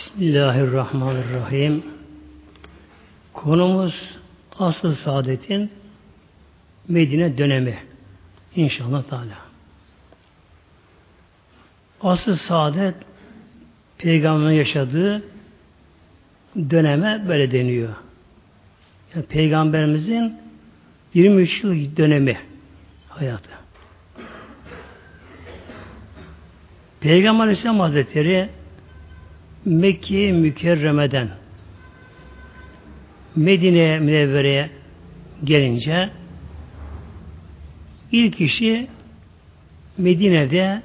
Bismillahirrahmanirrahim. Konumuz asıl saadetin Medine dönemi. İnşallah Teala. Asıl saadet peygamberin yaşadığı döneme böyle deniyor. Yani peygamberimizin 23 yıl dönemi hayatı. Peygamber Aleyhisselam Hazretleri Mekke mükerremeden Medine Münevvere'ye gelince ilk işi Medine'de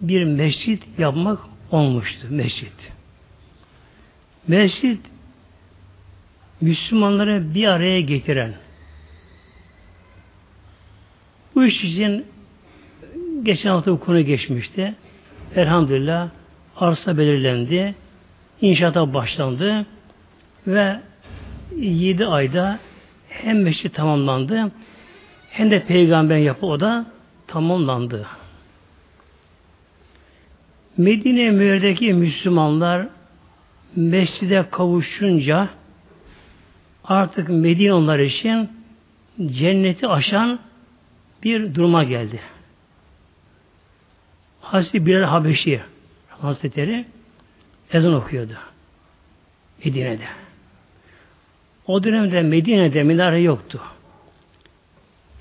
bir mescit yapmak olmuştu. Mescit. Mescit Müslümanları bir araya getiren bu iş için geçen hafta bu konu geçmişti. Elhamdülillah arsa belirlendi. İnşaata başlandı ve 7 ayda hem mescid tamamlandı hem de peygamber yapı o da tamamlandı. Medine Münir'deki Müslümanlar mescide kavuşunca artık Medine onlar için cenneti aşan bir duruma geldi. Hazreti Bilal Habeşi Hazretleri ezan okuyordu. Medine'de. O dönemde Medine'de minare yoktu.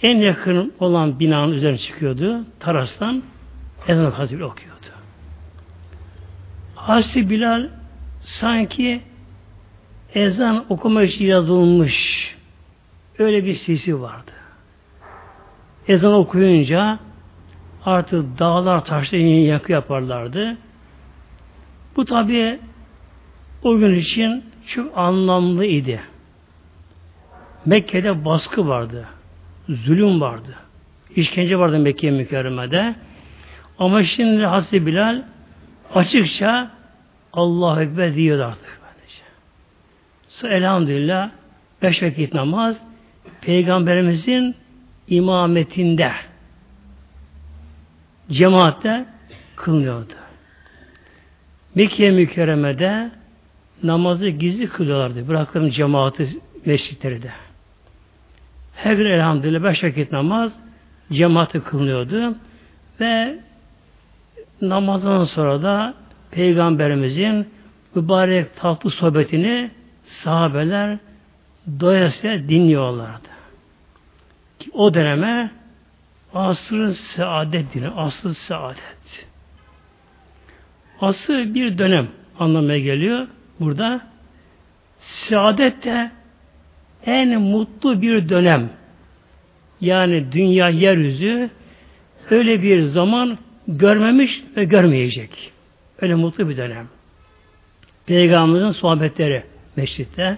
En yakın olan binanın üzerine çıkıyordu. Tarastan ezan Hazretleri okuyordu. Hazreti Bilal sanki ezan okuma için yazılmış öyle bir sesi vardı. Ezan okuyunca artık dağlar taşlar yakı yaparlardı. Bu tabi o gün için çok anlamlı idi. Mekke'de baskı vardı. Zulüm vardı. İşkence vardı Mekke mükerremede. Ama şimdi Hazreti Bilal açıkça Allahu Ekber diyordu artık. Elhamdülillah beş vakit namaz Peygamberimizin imametinde cemaatte kılınıyordu. Mekke mükerremede namazı gizli kılıyorlardı. Bırakın cemaati mescitleri de. Her gün elhamdülillah beş vakit namaz cemaati kılınıyordu. Ve namazdan sonra da Peygamberimizin mübarek tatlı sohbetini sahabeler doyasıya dinliyorlardı. O döneme asrın saadet dini, asıl saadet. Asıl bir dönem anlamaya geliyor. Burada saadet de en mutlu bir dönem. Yani dünya yeryüzü öyle bir zaman görmemiş ve görmeyecek. Öyle mutlu bir dönem. Peygamberimizin sohbetleri meşritte.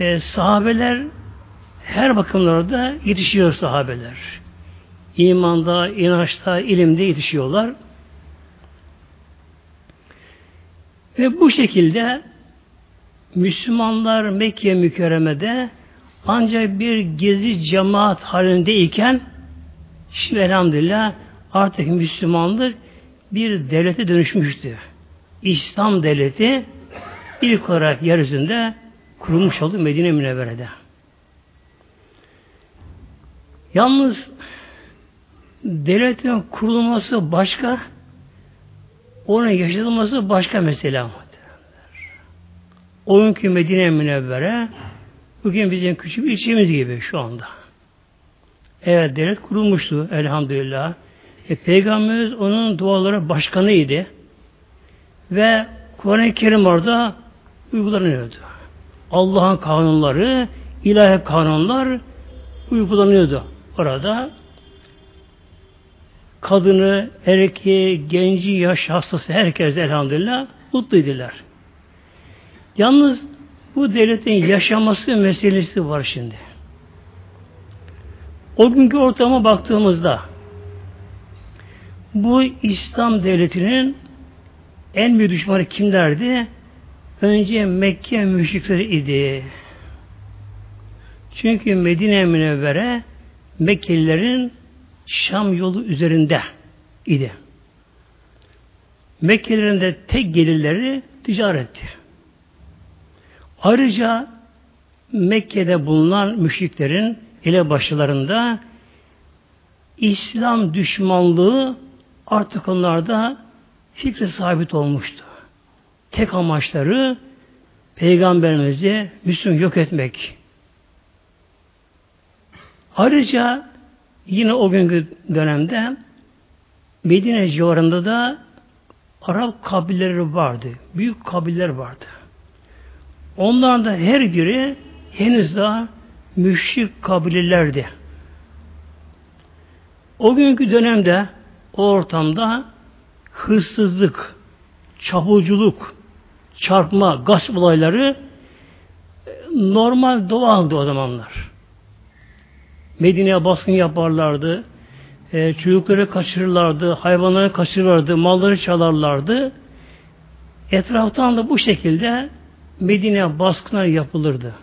E, sahabeler her bakımlarda yetişiyor sahabeler. İmanda, inançta, ilimde yetişiyorlar. Ve bu şekilde Müslümanlar Mekke mükerremede ancak bir gezi cemaat halindeyken şimdi elhamdülillah artık Müslümanlık bir devlete dönüşmüştü. İslam devleti ilk olarak yeryüzünde kurulmuş oldu Medine Münevvere'de. Yalnız devletin kurulması başka, onun yaşatılması başka mesele. O günkü Medine Münevvere bugün bizim küçük bir ilçemiz gibi şu anda. Evet devlet kurulmuştu elhamdülillah. E, Peygamberimiz onun duaları başkanıydı. Ve Kur'an-ı Kerim orada uygulanıyordu. Allah'ın kanunları, ilahi kanunlar uygulanıyordu orada. Kadını, erkeği, genci, yaş hastası herkes elhamdülillah mutluydular. Yalnız bu devletin yaşaması meselesi var şimdi. O günkü ortama baktığımızda bu İslam devletinin en büyük düşmanı kimlerdi? Önce Mekke müşrikleri idi. Çünkü Medine Münevvere Mekkelilerin Şam yolu üzerinde idi. Mekkelilerin de tek gelirleri ticaretti. Ayrıca Mekke'de bulunan müşriklerin ele başlarında İslam düşmanlığı artık onlarda fikri sabit olmuştu. Tek amaçları Peygamberimizi Müslüman yok etmek. Ayrıca yine o günkü dönemde Medine civarında da Arap kabileleri vardı. Büyük kabiller vardı. Onların da her biri henüz daha müşrik kabilelerdi. O günkü dönemde o ortamda hırsızlık, çapulculuk, çarpma, gasp olayları normal doğaldı o zamanlar. Medine'ye baskın yaparlardı, e, çocukları kaçırırlardı, hayvanları kaçırırlardı, malları çalarlardı. Etraftan da bu şekilde Medine'ye baskınlar yapılırdı.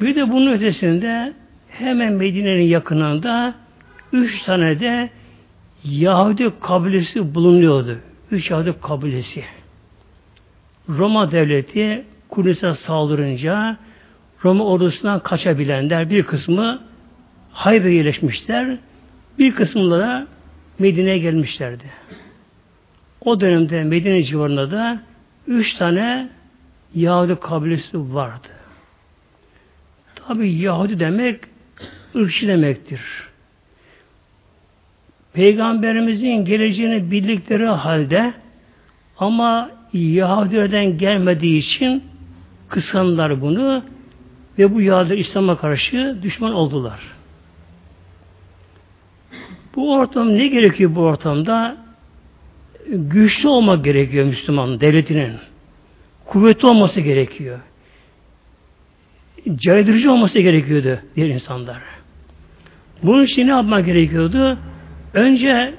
Bir de bunun ötesinde hemen Medine'nin yakınında üç tane de Yahudi kabilesi bulunuyordu. Üç Yahudi kabilesi. Roma devleti Kudüs'e saldırınca Roma ordusundan kaçabilenler bir kısmı Haybe yerleşmişler. Bir kısmında da Medine'ye gelmişlerdi. O dönemde Medine civarında da üç tane Yahudi kabilesi vardı. Tabi Yahudi demek ırkçı demektir. Peygamberimizin geleceğini bildikleri halde ama Yahudilerden gelmediği için kıskandılar bunu ve bu Yahudiler İslam'a karşı düşman oldular. Bu ortam ne gerekiyor bu ortamda? Güçlü olmak gerekiyor Müslüman devletinin. Kuvvetli olması gerekiyor. Caydırıcı olması gerekiyordu diğer insanlar. Bunun için ne yapmak gerekiyordu? Önce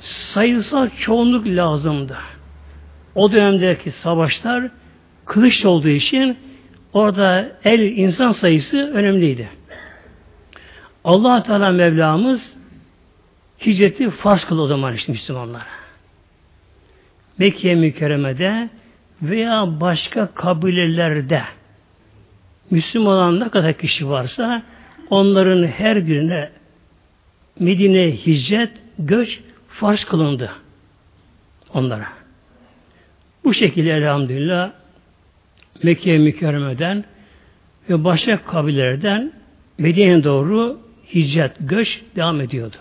sayısal çoğunluk lazımdı. O dönemdeki savaşlar kılıç olduğu için orada el insan sayısı önemliydi. allah Teala Mevlamız hicreti farz kıldı o zaman işte Müslümanlara. Mekke mükerremede veya başka kabilelerde Müslüman ne kadar kişi varsa onların her birine Medine hicret, göç farz kılındı onlara. Bu şekilde elhamdülillah Mekke mükerremeden ve başka kabilelerden Medine'ye doğru hicret, göç devam ediyordu.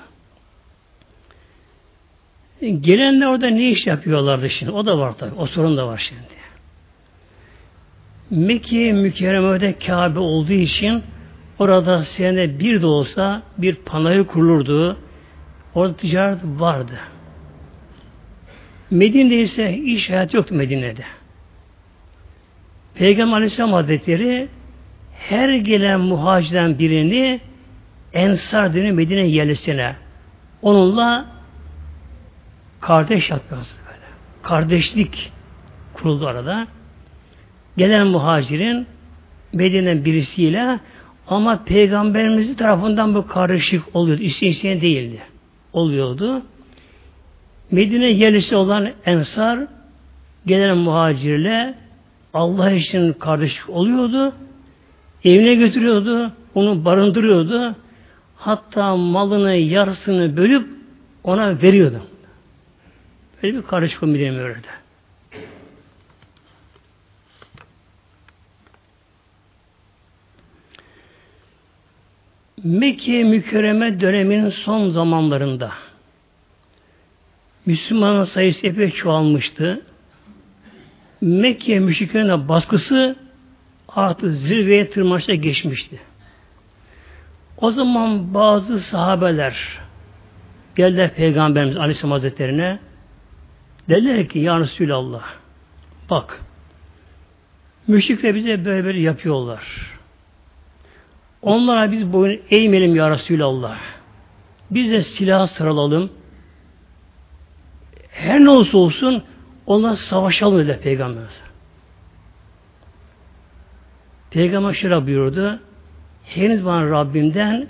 Gelenler orada ne iş yapıyorlardı şimdi? O da var tabi. O sorun da var şimdi. Mekke mükerremede Kabe olduğu için orada senede bir de olsa bir panayır kurulurdu. Orada ticaret vardı. Medine'de ise iş hayatı yoktu Medine'de. Peygamber Aleyhisselam Hazretleri her gelen muhacirden birini Ensar dini Medine yerlisine onunla kardeş yapması böyle. Kardeşlik kuruldu arada. Gelen muhacirin Medine'den birisiyle ama Peygamberimiz tarafından bu karışık oluyordu. İsteyen isteyen değildi. Oluyordu. Medine yerlisi olan Ensar gelen muhacirle Allah için kardeşlik oluyordu. Evine götürüyordu. Onu barındırıyordu. Hatta malını yarısını bölüp ona veriyordu. Böyle bir karışık Medine öyle. Mekke mükerreme döneminin son zamanlarında Müslümanın sayısı epey çoğalmıştı. Mekke müşriklerine baskısı artık zirveye tırmanışa geçmişti. O zaman bazı sahabeler geldiler Peygamberimiz Aleyhisselam Hazretlerine dediler ki Ya Resulallah bak müşrikler bize böyle böyle yapıyorlar. Onlara biz boyun eğmeyelim ya Resulallah. Biz de silah sıralalım. Her ne olsa olsun onunla savaşalım dedi Peygamber. Peygamber şöyle buyurdu. Henüz bana Rabbimden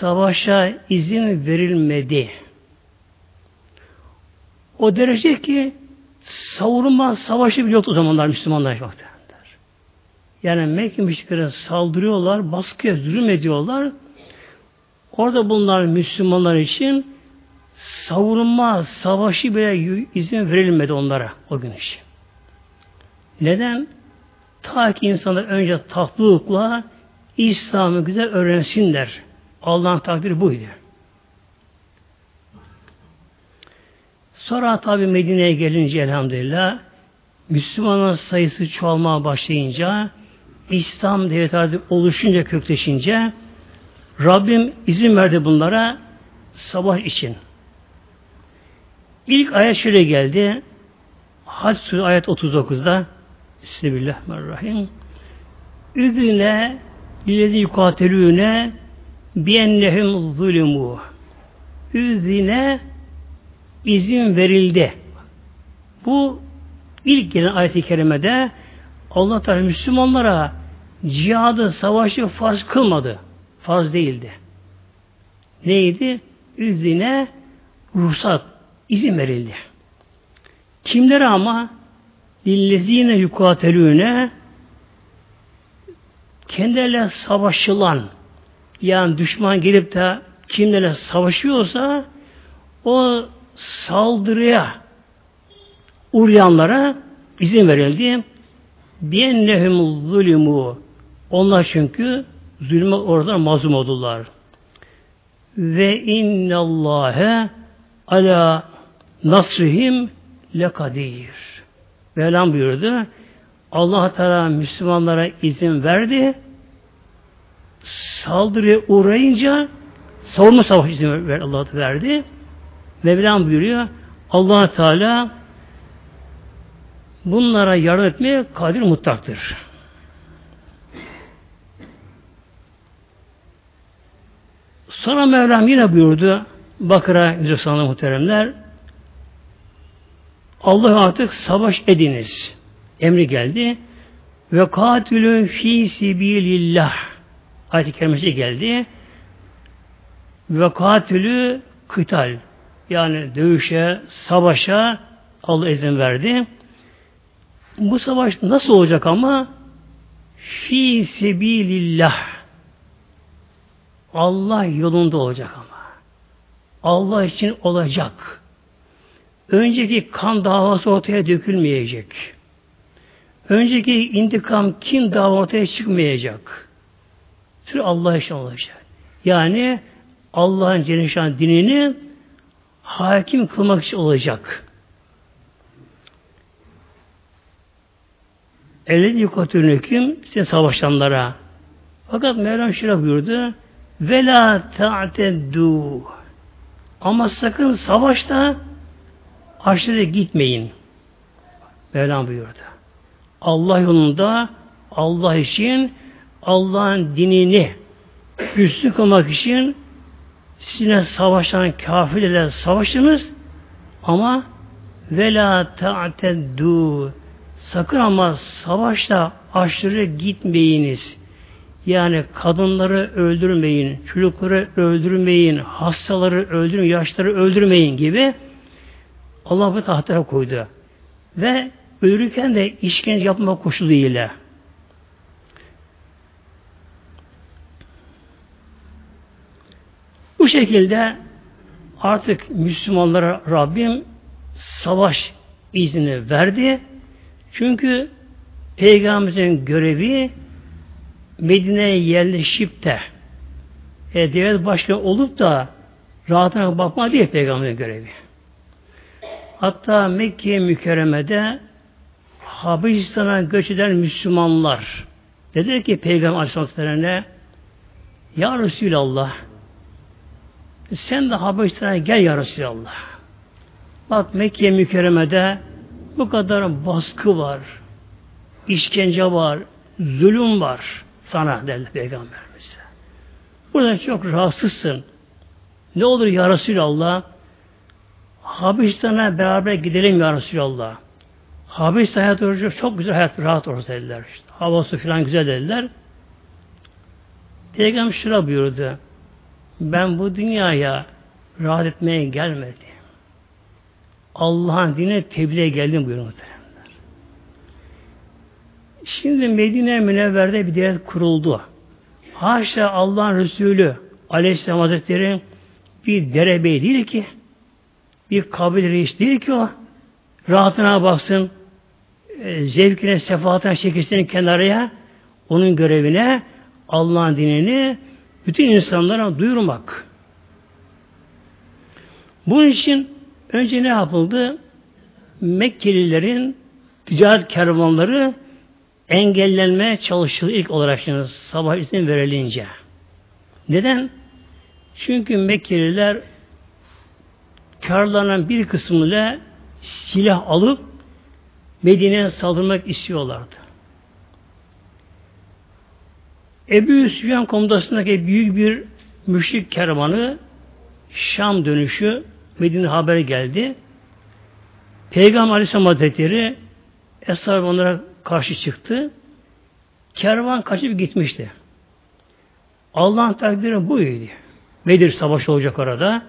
savaşa izin verilmedi. O derece ki savunma savaşı bile yoktu o zamanlar Müslümanlar baktı. Yani Mekke müşriklere saldırıyorlar, baskıya zulüm ediyorlar. Orada bunlar Müslümanlar için savunma, savaşı bile izin verilmedi onlara o gün için. Neden? Ta ki insanlar önce tatlılıkla İslam'ı güzel öğrensinler. Allah'ın takdiri buydu. Sonra tabi Medine'ye gelince elhamdülillah Müslümanların sayısı çoğalmaya başlayınca İslam devleti artık oluşunca kökleşince Rabbim izin verdi bunlara sabah için. İlk ayet şöyle geldi. Hac Suresi ayet 39'da Bismillahirrahmanirrahim. Üzüne lillezi yukatelüne biennehum zulümü. Üzine izin verildi. Bu ilk gelen ayet-i kerimede Allah Teala Müslümanlara cihadı, savaşı farz kılmadı. Farz değildi. Neydi? Üzine ruhsat, izin verildi. Kimlere ama lillezine yukatelüne kendilerine savaşılan yani düşman gelip de kimlerle savaşıyorsa o saldırıya uğrayanlara izin verildi. Biennehum zulümü onlar çünkü zulme orada mazlum oldular. Ve innallâhe ala nasrihim lekadir. Mevlam buyurdu. Allah Teala Müslümanlara izin verdi. Saldırıya uğrayınca savunma savaşı izin verdi, Allah verdi. Mevlam buyuruyor. Allah Teala bunlara yardım etmeye kadir mutlaktır. Sonra Mevlam yine buyurdu Bakıra Yüzüsanlı muhteremler Allah artık savaş ediniz. Emri geldi. Ve katilü fi sibilillah ayet-i kerimesi geldi. Ve katilü kıtal yani dövüşe, savaşa Allah izin verdi. Bu savaş nasıl olacak ama? Fi sebilillah. Allah yolunda olacak ama. Allah için olacak. Önceki kan davası ortaya dökülmeyecek. Önceki intikam kim dava ortaya çıkmayacak. Sırf Allah için olacak. Yani Allah'ın Cenneşan dinini hakim kılmak için olacak. Ellezi yukatürnüküm size savaşanlara. Fakat Mevlam şöyle buyurdu. Ve la ta'teddu. Ama sakın savaşta aşırı gitmeyin. Mevlam buyurdu. Allah yolunda Allah için Allah'ın dinini üstün kılmak için sizinle savaşan kafirlerle savaşınız ama ve la ta'teddu Sakın ama savaşta aşırı gitmeyiniz. Yani kadınları öldürmeyin, çocukları öldürmeyin, hastaları öldürmeyin, yaşları öldürmeyin gibi Allah bu tahtlara koydu. Ve ölürken de işkence yapma koşulu ile. Bu şekilde artık Müslümanlara Rabbim savaş izni verdi. Çünkü Peygamberimizin görevi Medine'ye yerleşip de e, devlet başkanı olup da rahatına bakma değil Peygamberin görevi. Hatta Mekke mükerremede Habeşistan'a göç eden Müslümanlar dediler ki Peygamber Aleyhisselatü'ne Ya Resulallah sen de Habeşistan'a gel Ya Resulallah. Bak Mekke mükerremede bu kadar baskı var, işkence var, zulüm var sana derdi Peygamberimize. Burada çok rahatsızsın. Ne olur ya Resulallah Habeşistan'a beraber gidelim ya Resulallah. Habeşistan hayat olacak çok güzel hayat rahat olsun dediler. İşte. Havası falan güzel dediler. Peygamber şura buyurdu. Ben bu dünyaya rahat etmeye gelmedim. Allah'ın dinine tebliğe geldim buyuruyor muhteremler. Şimdi Medine Münevver'de bir devlet kuruldu. Haşa Allah'ın Resulü Aleyhisselam Hazretleri bir derebey değil ki bir kabile reis değil ki o. Rahatına baksın, e, zevkine, sefahatine çekilsin kenarıya, onun görevine Allah'ın dinini bütün insanlara duyurmak. Bunun için önce ne yapıldı? Mekkelilerin ticaret kervanları engellenmeye çalışıldı ilk olarak şimdi sabah izin verilince. Neden? Çünkü Mekkeliler karlarının bir kısmıyla silah alıp Medine'ye saldırmak istiyorlardı. Ebu Süfyan komutasındaki büyük bir müşrik kervanı Şam dönüşü Medine haberi geldi. Peygamber Aleyhisselam Hazretleri Eshab onlara karşı çıktı. Kervan kaçıp gitmişti. Allah'ın takdiri buydu. Bedir savaşı olacak orada.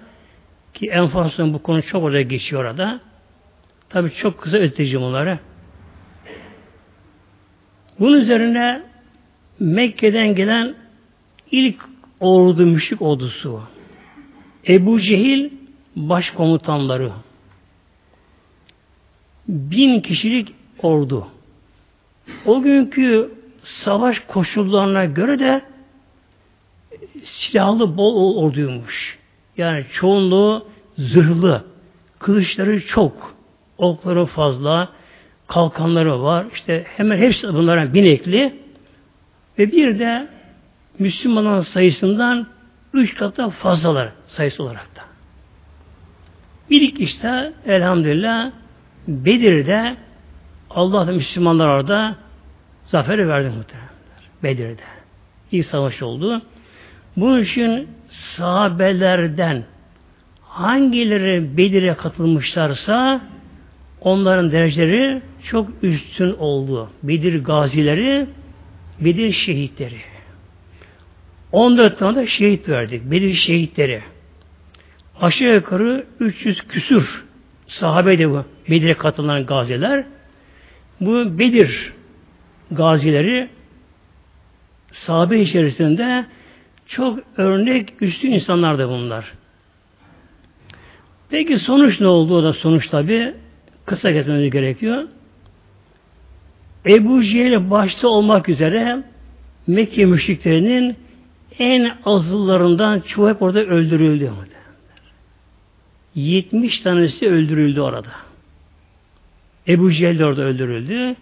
Ki enflasyon bu konu çok orada geçiyor orada. Tabi çok kısa öteceğim onları. Bunun üzerine Mekke'den gelen ilk ordu, müşrik ordusu. Ebu Cehil başkomutanları. Bin kişilik ordu. O günkü savaş koşullarına göre de silahlı bol orduymuş. Yani çoğunluğu zırhlı, kılıçları çok, okları fazla, kalkanları var. İşte hemen hepsi bunların binekli ve bir de Müslümanların sayısından üç kata fazlalar sayısı olarak da. Bir işte elhamdülillah Bedir'de Allah da Müslümanlar orada zaferi verdi muhtemelen. Bedir'de. İlk savaş oldu. Bu için sahabelerden hangileri Bedir'e katılmışlarsa onların dereceleri çok üstün oldu. Bedir gazileri, Bedir şehitleri. 14 tane de şehit verdik. Bedir şehitleri. Aşağı yukarı 300 küsür sahabe de bu. Bedir'e katılan gaziler. Bu Bedir gazileri sahabe içerisinde çok örnek üstü insanlar da bunlar. Peki sonuç ne oldu? O da sonuç tabi kısa getirmemiz gerekiyor. Ebu Cehil başta olmak üzere Mekke müşriklerinin en azıllarından çoğu hep orada öldürüldü. 70 tanesi öldürüldü orada. Ebu Cehil de orada öldürüldü.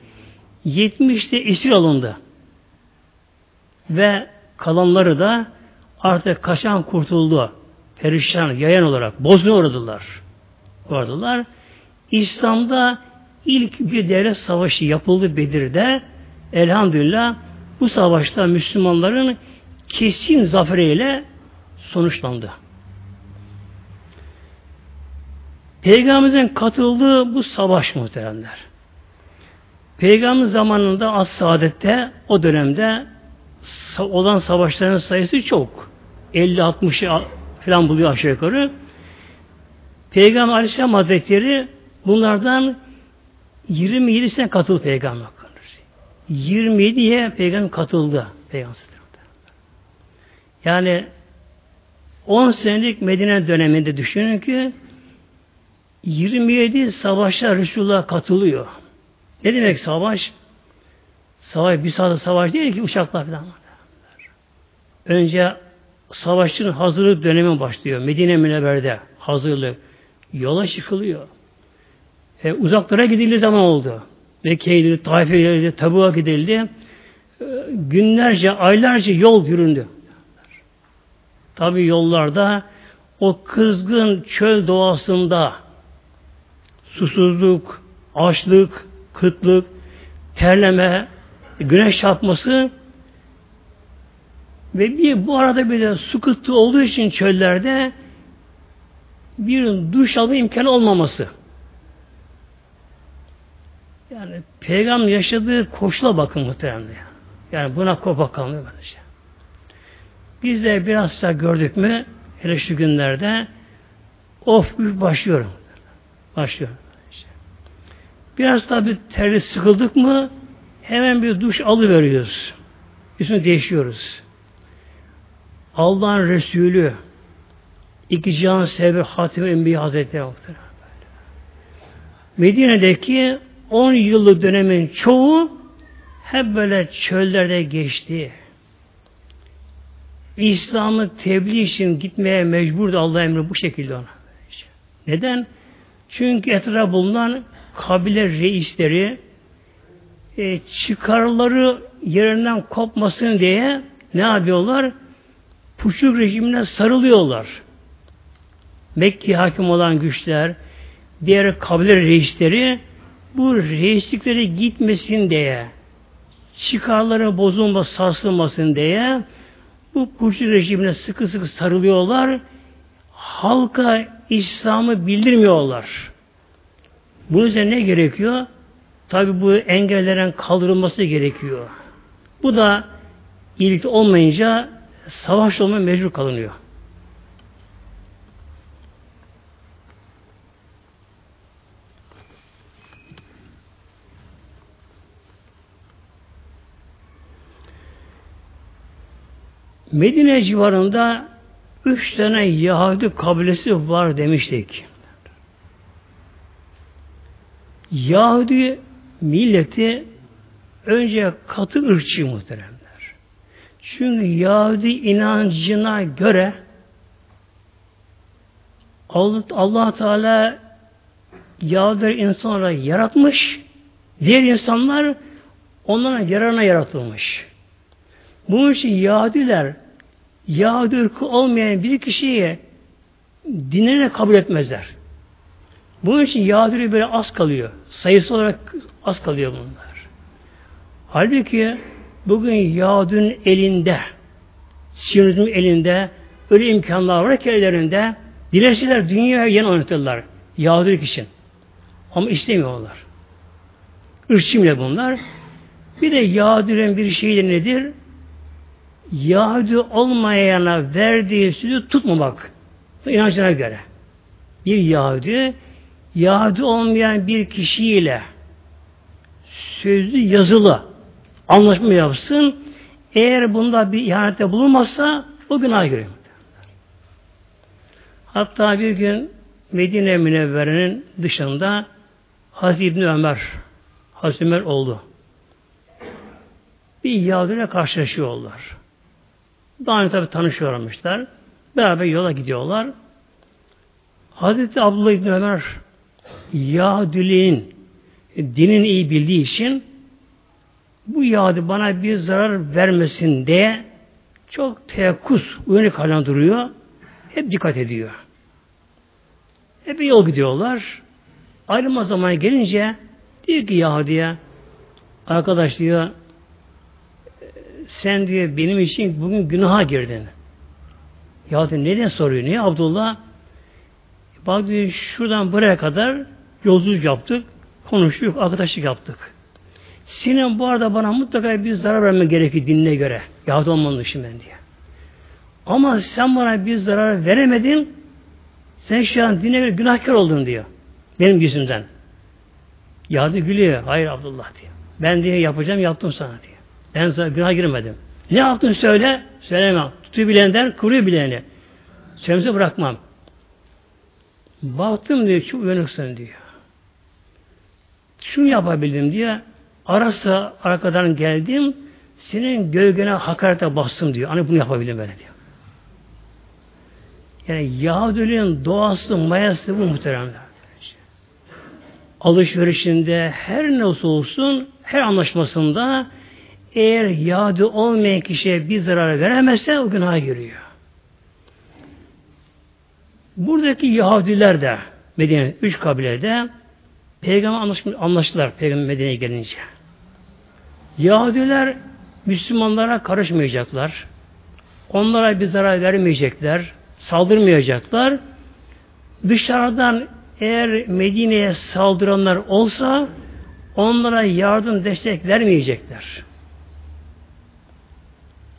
70 de esir alındı. Ve kalanları da artık kaçan kurtuldu. Perişan, yayan olarak bozguna uğradılar. Uğradılar. İslam'da ilk bir devlet savaşı yapıldı Bedir'de. Elhamdülillah bu savaşta Müslümanların kesin zaferiyle sonuçlandı. Peygamberimizin katıldığı bu savaş muhteremler. Peygamber zamanında as saadette o dönemde olan savaşların sayısı çok. 50-60 falan buluyor aşağı yukarı. Peygamber Aleyhisselam Hazretleri bunlardan 27'sine katıldı Peygamber. 27'ye Peygamber katıldı. Peygamber. Yani 10 senelik Medine döneminde düşünün ki 27 savaşta Resulullah katılıyor. Ne demek savaş? Savaş bir saat savaş değil ki uçaklar falan. Önce savaşın hazırlık dönemi başlıyor. Medine Münevver'de hazırlık. Yola çıkılıyor. E, uzaklara gidildiği zaman oldu. Mekke'ye gidildi, Taif'e gidildi, Tabu'a gidildi. E, günlerce, aylarca yol yüründü. Tabi yollarda o kızgın çöl doğasında susuzluk, açlık, kıtlık, terleme, güneş çarpması ve bir bu arada bir de su kıtlığı olduğu için çöllerde bir duş alma imkanı olmaması. Yani peygamber yaşadığı koşula bakın muhtemelen. Yani buna kop bakalım bence. Biz de biraz daha gördük mü hele şu günlerde of üf başlıyorum. Başlıyor. Biraz tabi terli sıkıldık mı hemen bir duş alıveriyoruz. Üstünü değişiyoruz. Allah'ın Resulü iki can sebebi Hatim Enbiya Hazretleri Medine'deki 10 yıllık dönemin çoğu hep böyle çöllerde geçti. İslam'ı tebliğ için gitmeye mecburdu Allah emri bu şekilde ona. Neden? Çünkü etrafı bulunan kabile reisleri e, çıkarları yerinden kopmasın diye ne yapıyorlar? Puçuk rejimine sarılıyorlar. Mekke hakim olan güçler, diğer kabile reisleri bu reislikleri gitmesin diye çıkarları bozulma, sarsılmasın diye bu puçuk rejimine sıkı sıkı sarılıyorlar. Halka İslam'ı bildirmiyorlar. Bunun üzerine ne gerekiyor? Tabi bu engellerin kaldırılması gerekiyor. Bu da iyilik olmayınca savaş olmaya mecbur kalınıyor. Medine civarında üç tane Yahudi kabilesi var demiştik. Yahudi milleti önce katı ırkçı muhteremler. Çünkü Yahudi inancına göre Allah, Allah Teala Yahudileri insan olarak yaratmış, diğer insanlar onlara yararına yaratılmış. Bunun için Yahudiler Yahudi ırkı olmayan bir kişiyi dinine kabul etmezler. Bunun için Yahudileri böyle az kalıyor. Sayısı olarak az kalıyor bunlar. Halbuki bugün Yahudinin elinde, Siyonizmin elinde öyle imkanlar var ki ellerinde dilerseler dünyaya yeni oynatırlar. Yahudilik için. Ama istemiyorlar. Irkçı bile bunlar. Bir de Yahudilerin bir şeyi nedir? Yahudi olmayana verdiği sözü tutmamak. İnancına göre. Bir Yahudi Yahudi olmayan bir kişiyle sözlü yazılı anlaşma yapsın. Eğer bunda bir ihanette bulunmazsa o günah giriyor. Hatta bir gün Medine Münevvere'nin dışında Hazreti İbni Ömer Hazreti Ömer oldu. Bir Yahudi'yle karşılaşıyorlar. Daha önce tabi tanışıyormuşlar. Beraber yola gidiyorlar. Hazreti Abdullah İbni Ömer Yahudiliğin dinin iyi bildiği için bu Yahudi bana bir zarar vermesin diye çok teyakkuz, uyanık halen duruyor. Hep dikkat ediyor. Hep yol gidiyorlar. Ayrılma zamanı gelince diyor ki Yahudi'ye arkadaş diyor sen diyor benim için bugün günaha girdin. Yahudi neden soruyor? Niye Abdullah? Bak diyor şuradan buraya kadar yolculuk yaptık, konuştuk, arkadaşlık yaptık. Senin bu arada bana mutlaka bir zarar verme gerekiyor dinine göre. Yahudi olmanın için ben diye. Ama sen bana bir zarar veremedin, sen şu an dine göre günahkar oldun diyor. Benim yüzümden. Yahudi gülüyor. Hayır Abdullah diyor. Ben diye yapacağım, yaptım sana diyor. Ben sana günah girmedim. Ne yaptın söyle, söylemem. Tutuyor bilenden, kuruyor bileni. Söylemse bırakmam. Baktım diyor, çok uyanıksın diyor. Şunu yapabildim diye, arası arkadan geldim, senin gölgene hakarete bastım diyor. Hani bunu yapabildim böyle diyor. Yani Yahudiliğin doğası, mayası bu muhteremler. Alışverişinde her olsa olsun, her anlaşmasında eğer Yahudi olmayan kişiye bir zarar veremezse o günaha giriyor. Buradaki Yahudiler de Medine üç kabilede Peygamber anlaştılar Peygamber Medine'ye gelince. Yahudiler Müslümanlara karışmayacaklar. Onlara bir zarar vermeyecekler. Saldırmayacaklar. Dışarıdan eğer Medine'ye saldıranlar olsa onlara yardım destek vermeyecekler.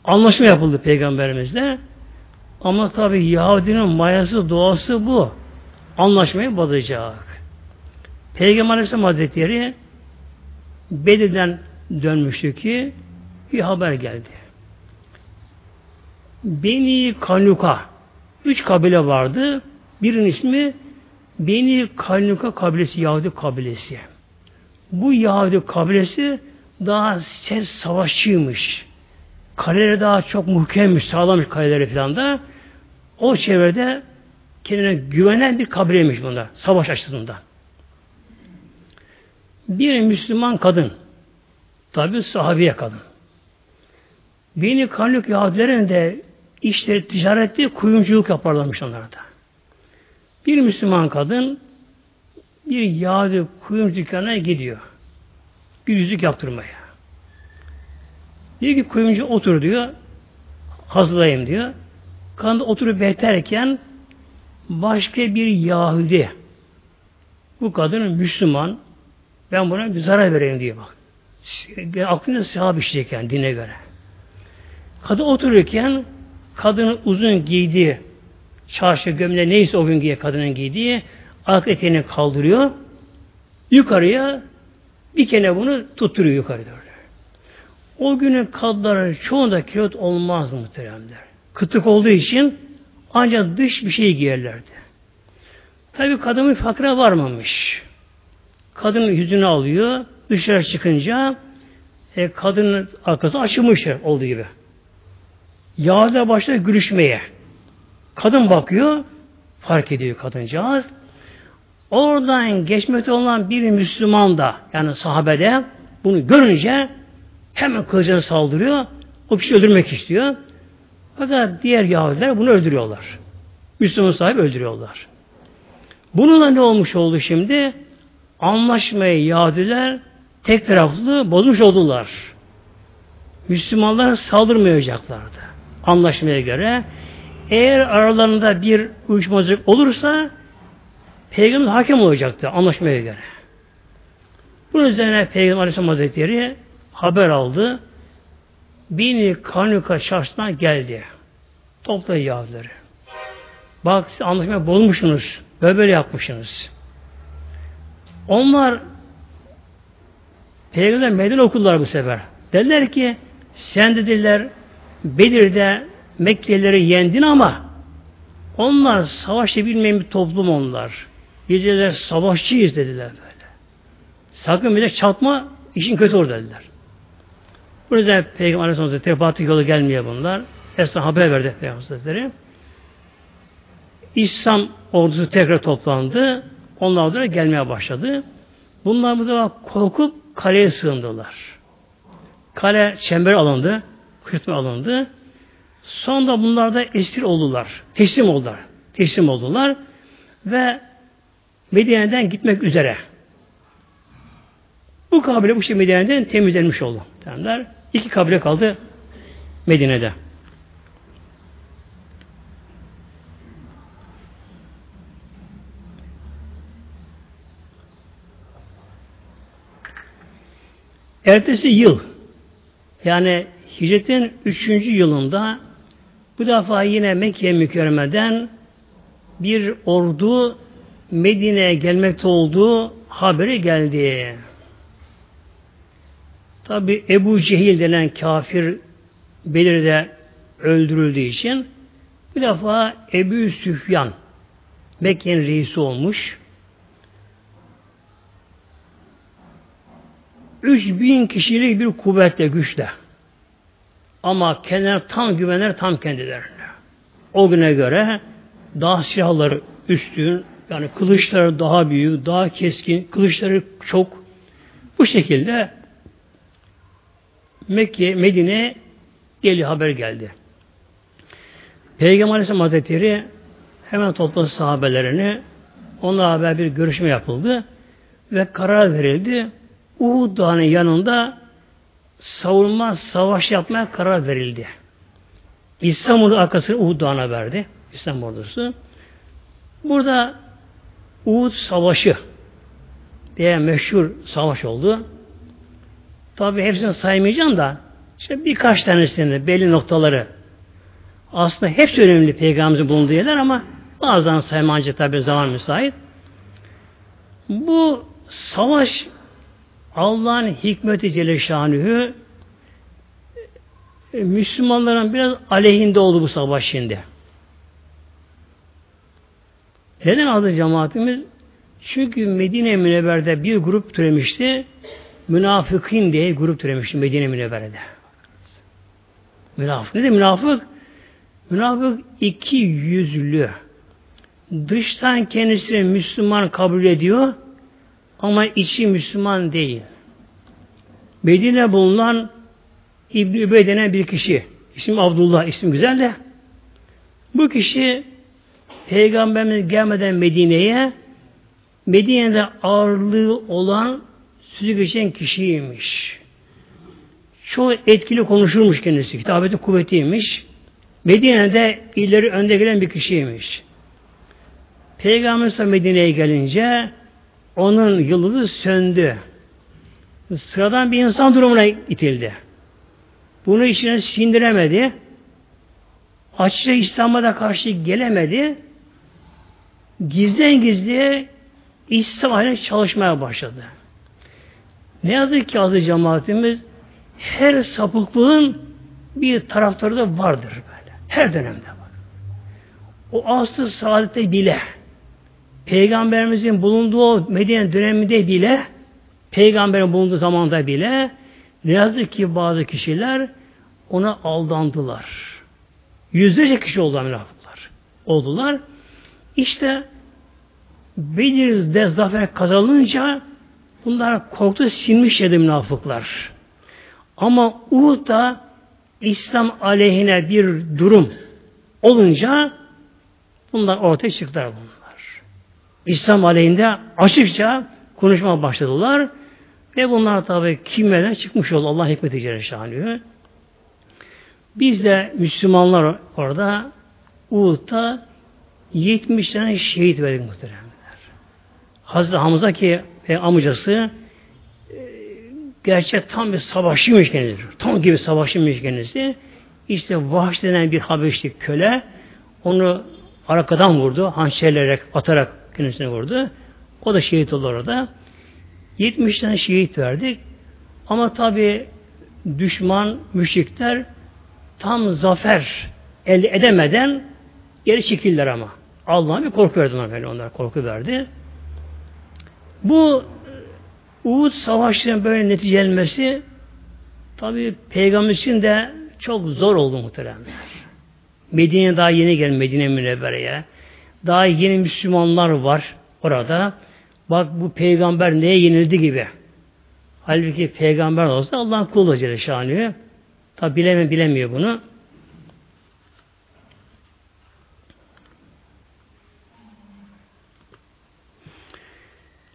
Anlaşma yapıldı peygamberimizle. Ama tabi Yahudinin mayası doğası bu. Anlaşmayı bozacak. Peygamber Aleyhisselam Hazretleri Bedir'den dönmüştü ki bir haber geldi. Beni Kanuka üç kabile vardı. Birinin ismi Beni Kanuka kabilesi, Yahudi kabilesi. Bu Yahudi kabilesi daha ses savaşçıymış. Kaleleri daha çok muhkemmiş, sağlamış kaleleri falan da. O çevrede kendine güvenen bir kabileymiş bunlar. Savaş açısından. Bir Müslüman kadın, tabi sahabiye kadın. Beni kanlık Yahudilerin de işleri ticarette kuyumculuk yaparlarmış onlarda. Bir Müslüman kadın bir Yahudi kuyumcu dükkanına gidiyor. Bir yüzük yaptırmaya. Diyor ki kuyumcu otur diyor. Hazırlayayım diyor. Kanında oturup beklerken başka bir Yahudi bu kadın Müslüman ben buna bir zarar vereyim diye bak. Aklında sahab işleyecek yani dine göre. Kadın otururken kadının uzun giydiği çarşı gömle neyse o gün giye kadının giydiği ark eteğini kaldırıyor. Yukarıya dikene bunu tutturuyor yukarı doğru. O günün kadları çoğunda kilot olmaz muhteremler. Kıtık olduğu için ancak dış bir şey giyerlerdi. Tabi kadının fakra varmamış. Kadının yüzünü alıyor. Dışarı çıkınca e, kadının arkası açılmış olduğu gibi. Yağda başladı gülüşmeye. Kadın bakıyor, fark ediyor kadıncağız. Oradan geçmekte olan bir Müslüman da yani sahabede bunu görünce hemen kılıcına saldırıyor. O kişi öldürmek istiyor. Fakat diğer Yahudiler bunu öldürüyorlar. Müslüman sahibi öldürüyorlar. Bununla ne olmuş oldu şimdi? Anlaşmayı Yahudiler tek taraflı bozmuş oldular. Müslümanlar saldırmayacaklardı. Anlaşmaya göre eğer aralarında bir uyuşmazlık olursa Peygamber hakem olacaktı anlaşmaya göre. Bunun üzerine Peygamber Aleyhisselam Hazretleri haber aldı. Bini Kanuka çarşısına geldi. Topladı Yahudileri. Bak siz anlaşmayı bozmuşsunuz. Böyle böyle yapmışsınız. Onlar Peygamber meydan okullar bu sefer. Dediler ki sen dediler Bedir'de Mekkelileri yendin ama onlar savaşta bilmeyen bir toplum onlar. Dediler savaşçıyız dediler böyle. Sakın bize çatma işin kötü olur dediler. Bu yüzden Peygamber Aleyhisselam Hazretleri yolu gelmiyor bunlar. Esna haber verdi Peygamber Hazretleri. İslam ordusu tekrar toplandı. Onlar da gelmeye başladı. Bunlar bu da korkup kaleye sığındılar. Kale çember alındı. Kuşatma alındı. Sonra bunlar da esir oldular. Teslim oldular. Teslim oldular. Ve Medine'den gitmek üzere. Bu kabile bu şey Medine'den temizlenmiş oldu. Derler. İki kabile kaldı Medine'de. Ertesi yıl yani hicretin üçüncü yılında bu defa yine Mekke mükerremeden bir ordu Medine'ye gelmekte olduğu haberi geldi. Tabi Ebu Cehil denen kafir Belir'de öldürüldüğü için bir defa Ebu Süfyan Mekke'nin reisi olmuş. 3000 kişilik bir kuvvetle, güçle. Ama kendilerine tam güvenler tam kendilerine. O güne göre daha silahları üstün, yani kılıçları daha büyük, daha keskin, kılıçları çok. Bu şekilde Mekke, Medine geliyor haber geldi. Peygamber Aleyhisselam Hazretleri hemen topladı sahabelerini. Onunla haber bir görüşme yapıldı ve karar verildi. Uhud Dağı'nın yanında savunma, savaş yapmaya karar verildi. İstanbul'un arkasını Uhud Dağı'na verdi. İslam ordusu. Burada Uhud Savaşı diye meşhur savaş oldu. Tabi hepsini saymayacağım da işte birkaç tanesini belli noktaları aslında hepsi önemli peygamberimizin bulunduğu yerler ama bazen saymanca tabi zaman müsait. Bu savaş Allah'ın hikmeti Celle e, Müslümanların biraz aleyhinde oldu bu savaş şimdi. Neden adı cemaatimiz? Çünkü Medine Münevver'de bir grup türemişti. Münafıkın diye grup türemişti Medine Münevver'de. Münafık. Ne de münafık? Münafık iki yüzlü. Dıştan kendisini Müslüman kabul ediyor ama içi Müslüman değil. Medine bulunan İbn Übey denen bir kişi. İsim Abdullah, isim güzel de. Bu kişi Peygamberimiz gelmeden Medine'ye Medine'de ağırlığı olan sözü geçen kişiymiş. Çok etkili konuşurmuş kendisi. Kitabeti kuvvetiymiş. Medine'de ileri önde gelen bir kişiymiş. Peygamber Medine'ye gelince onun yıldızı söndü. Sıradan bir insan durumuna itildi. Bunu içine sindiremedi. Açıkça İslam'a da karşı gelemedi. Gizden gizliye İslam haline çalışmaya başladı. Ne yazık ki azı cemaatimiz her sapıklığın bir taraftarı da vardır böyle. Her dönemde var. O aslı saadette bile Peygamberimizin bulunduğu Medine döneminde bile Peygamberin bulunduğu zamanda bile ne yazık ki bazı kişiler ona aldandılar. Yüzlerce kişi oldu münafıklar. Oldular. İşte Bedir'de zafer kazanınca bunlar korktu sinmiş yedi münafıklar. Ama Uhud'da İslam aleyhine bir durum olunca bunlar ortaya çıktılar bunlar. İslam aleyhinde açıkça konuşmaya başladılar ve bunlar tabi kimlerden çıkmış oldu Allah hikmeti Celle Biz de Müslümanlar orada Uhud'da 70 tane şehit verdik muhteremler. Hazreti Hamza ki e, amcası gerçek tam bir savaşçıymış kendisi. Tam gibi savaşçıymış kendisi. İşte Vahş denen bir Habeşli köle onu arkadan vurdu. Hançerlerek, atarak kendisine vurdu. O da şehit oldu orada. 70 tane şehit verdik. Ama tabi düşman, müşrikler tam zafer elde edemeden geri çekildiler ama. Allah'a bir korku verdi ona böyle onlara korku verdi. Bu Uhud Savaşı'nın böyle neticelenmesi tabi peygamber için de çok zor oldu muhteremler. Medine daha yeni geldi Medine Münevvere'ye. Daha yeni Müslümanlar var orada. Bak bu peygamber neye yenildi gibi. Halbuki peygamber olsa Allah'ın kulu Celle Şanlı. Tabi bilemiyor, bilemiyor bunu.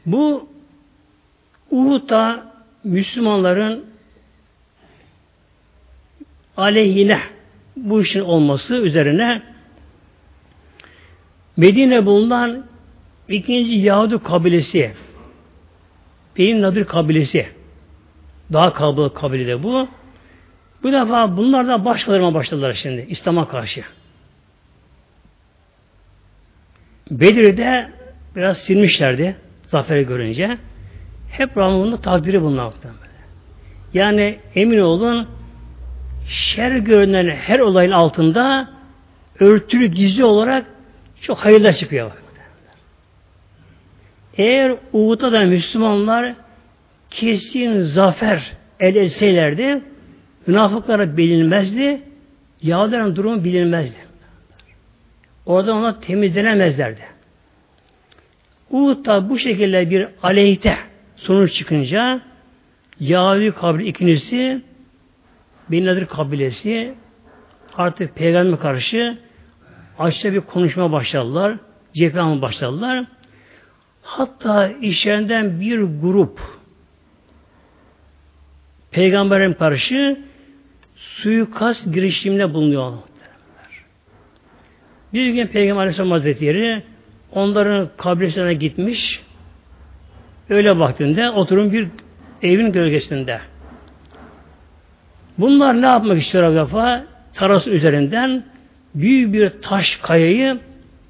Bu Uhud'da Müslümanların aleyhine bu işin olması üzerine Medine bulunan ikinci Yahudi kabilesi Beyin Nadir kabilesi daha kalabalık kabile bu. Bu defa bunlar da başkalarına başladılar şimdi İslam'a karşı. Bedir'de biraz silmişlerdi zaferi görünce. Hep Rahman'ın takdiri bunlar. Yani emin olun şer görünen her olayın altında örtülü gizli olarak çok hayırlar çıkıyor. Eğer Uhud'da da Müslümanlar kesin zafer el etseylerdi münafıklara bilinmezdi Yahudilerin durumu bilinmezdi. Orada ona temizlenemezlerdi. Uhud'da bu şekilde bir aleyhte sonuç çıkınca Yahudi kabri ikincisi Bin Nadir kabilesi artık peygamber karşı açça bir konuşma başladılar. Cephe başladılar. Hatta işlerinden bir grup peygamberin karşı suikast girişiminde bulunuyor. Bir gün Peygamber Aleyhisselam Hazretleri onların kabrisine gitmiş. Öyle vaktinde oturun bir evin gölgesinde. Bunlar ne yapmak istiyor defa? Tarasın üzerinden büyük bir taş kayayı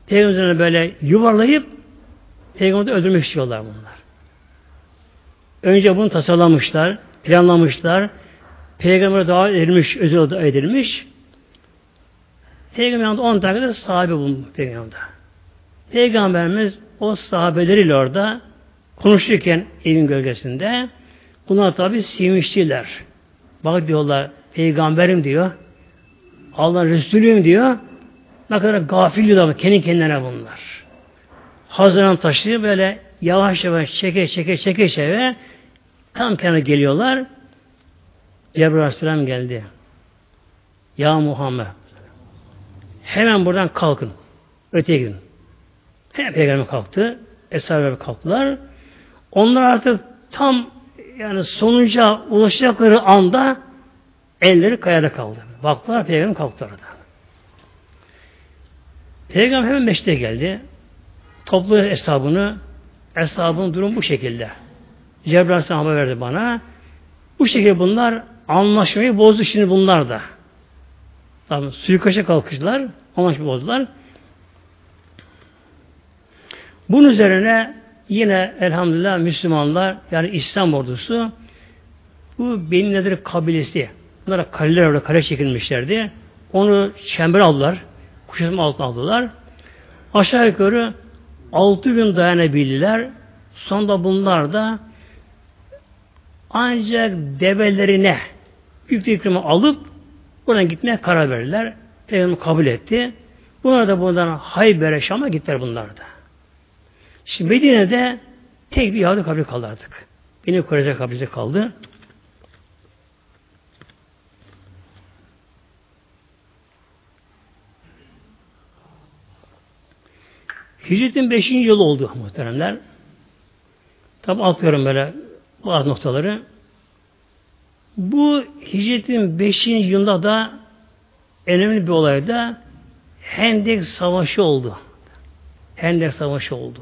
Peygamber'e böyle yuvarlayıp Peygamber'i öldürmek istiyorlar bunlar. Önce bunu tasarlamışlar, planlamışlar. Peygamber davet edilmiş, özel edilmiş. Peygamber 10 tane de sahabe bulundu Peygamber'de. Peygamberimiz o sahabeleriyle orada konuşurken evin gölgesinde bunlar tabi sevinçliler. Bak diyorlar peygamberim diyor. Allah Resulüyüm diyor. Ne kadar gafil diyorlar kendi kendine bunlar. Hazıran taşı böyle yavaş yavaş çeke çeke çeke çeke tam kenara geliyorlar. Cebrail Aleyhisselam geldi. Ya Muhammed hemen buradan kalkın. Öteye gidin. Hemen peygamber kalktı. Esrarlar kalktılar. Onlar artık tam yani sonuca ulaşacakları anda elleri kayada kaldı. Baktılar peygamber kalktı orada. Peygamber hemen meşte geldi. Toplu hesabını hesabın durum bu şekilde. Cebrail haber verdi bana. Bu şekilde bunlar anlaşmayı bozdu şimdi bunlar da. Tamam, suikaşa kalkıştılar. Anlaşmayı bozdular. Bunun üzerine yine elhamdülillah Müslümanlar yani İslam ordusu bu Beni Nedir kabilesi bunlara kaleler orada kale çekilmişlerdi. Onu çember aldılar. Kuşatma altına aldılar. Aşağı yukarı altı gün dayanabildiler. Sonunda bunlar da ancak develerine büyük ikrimi alıp buradan gitmeye karar verdiler. Peygamber kabul etti. Bunlar da bundan Hayber'e Şam'a gittiler bunlar da. Şimdi Medine'de tek bir Yahudi kabri kaldı artık. Beni Kureyze kabrisi kaldı. Hicretin 5. yılı oldu muhteremler. Tabi atıyorum böyle bazı noktaları. Bu hicretin 5. yılında da önemli bir olayda Hendek Savaşı oldu. Hendek Savaşı oldu.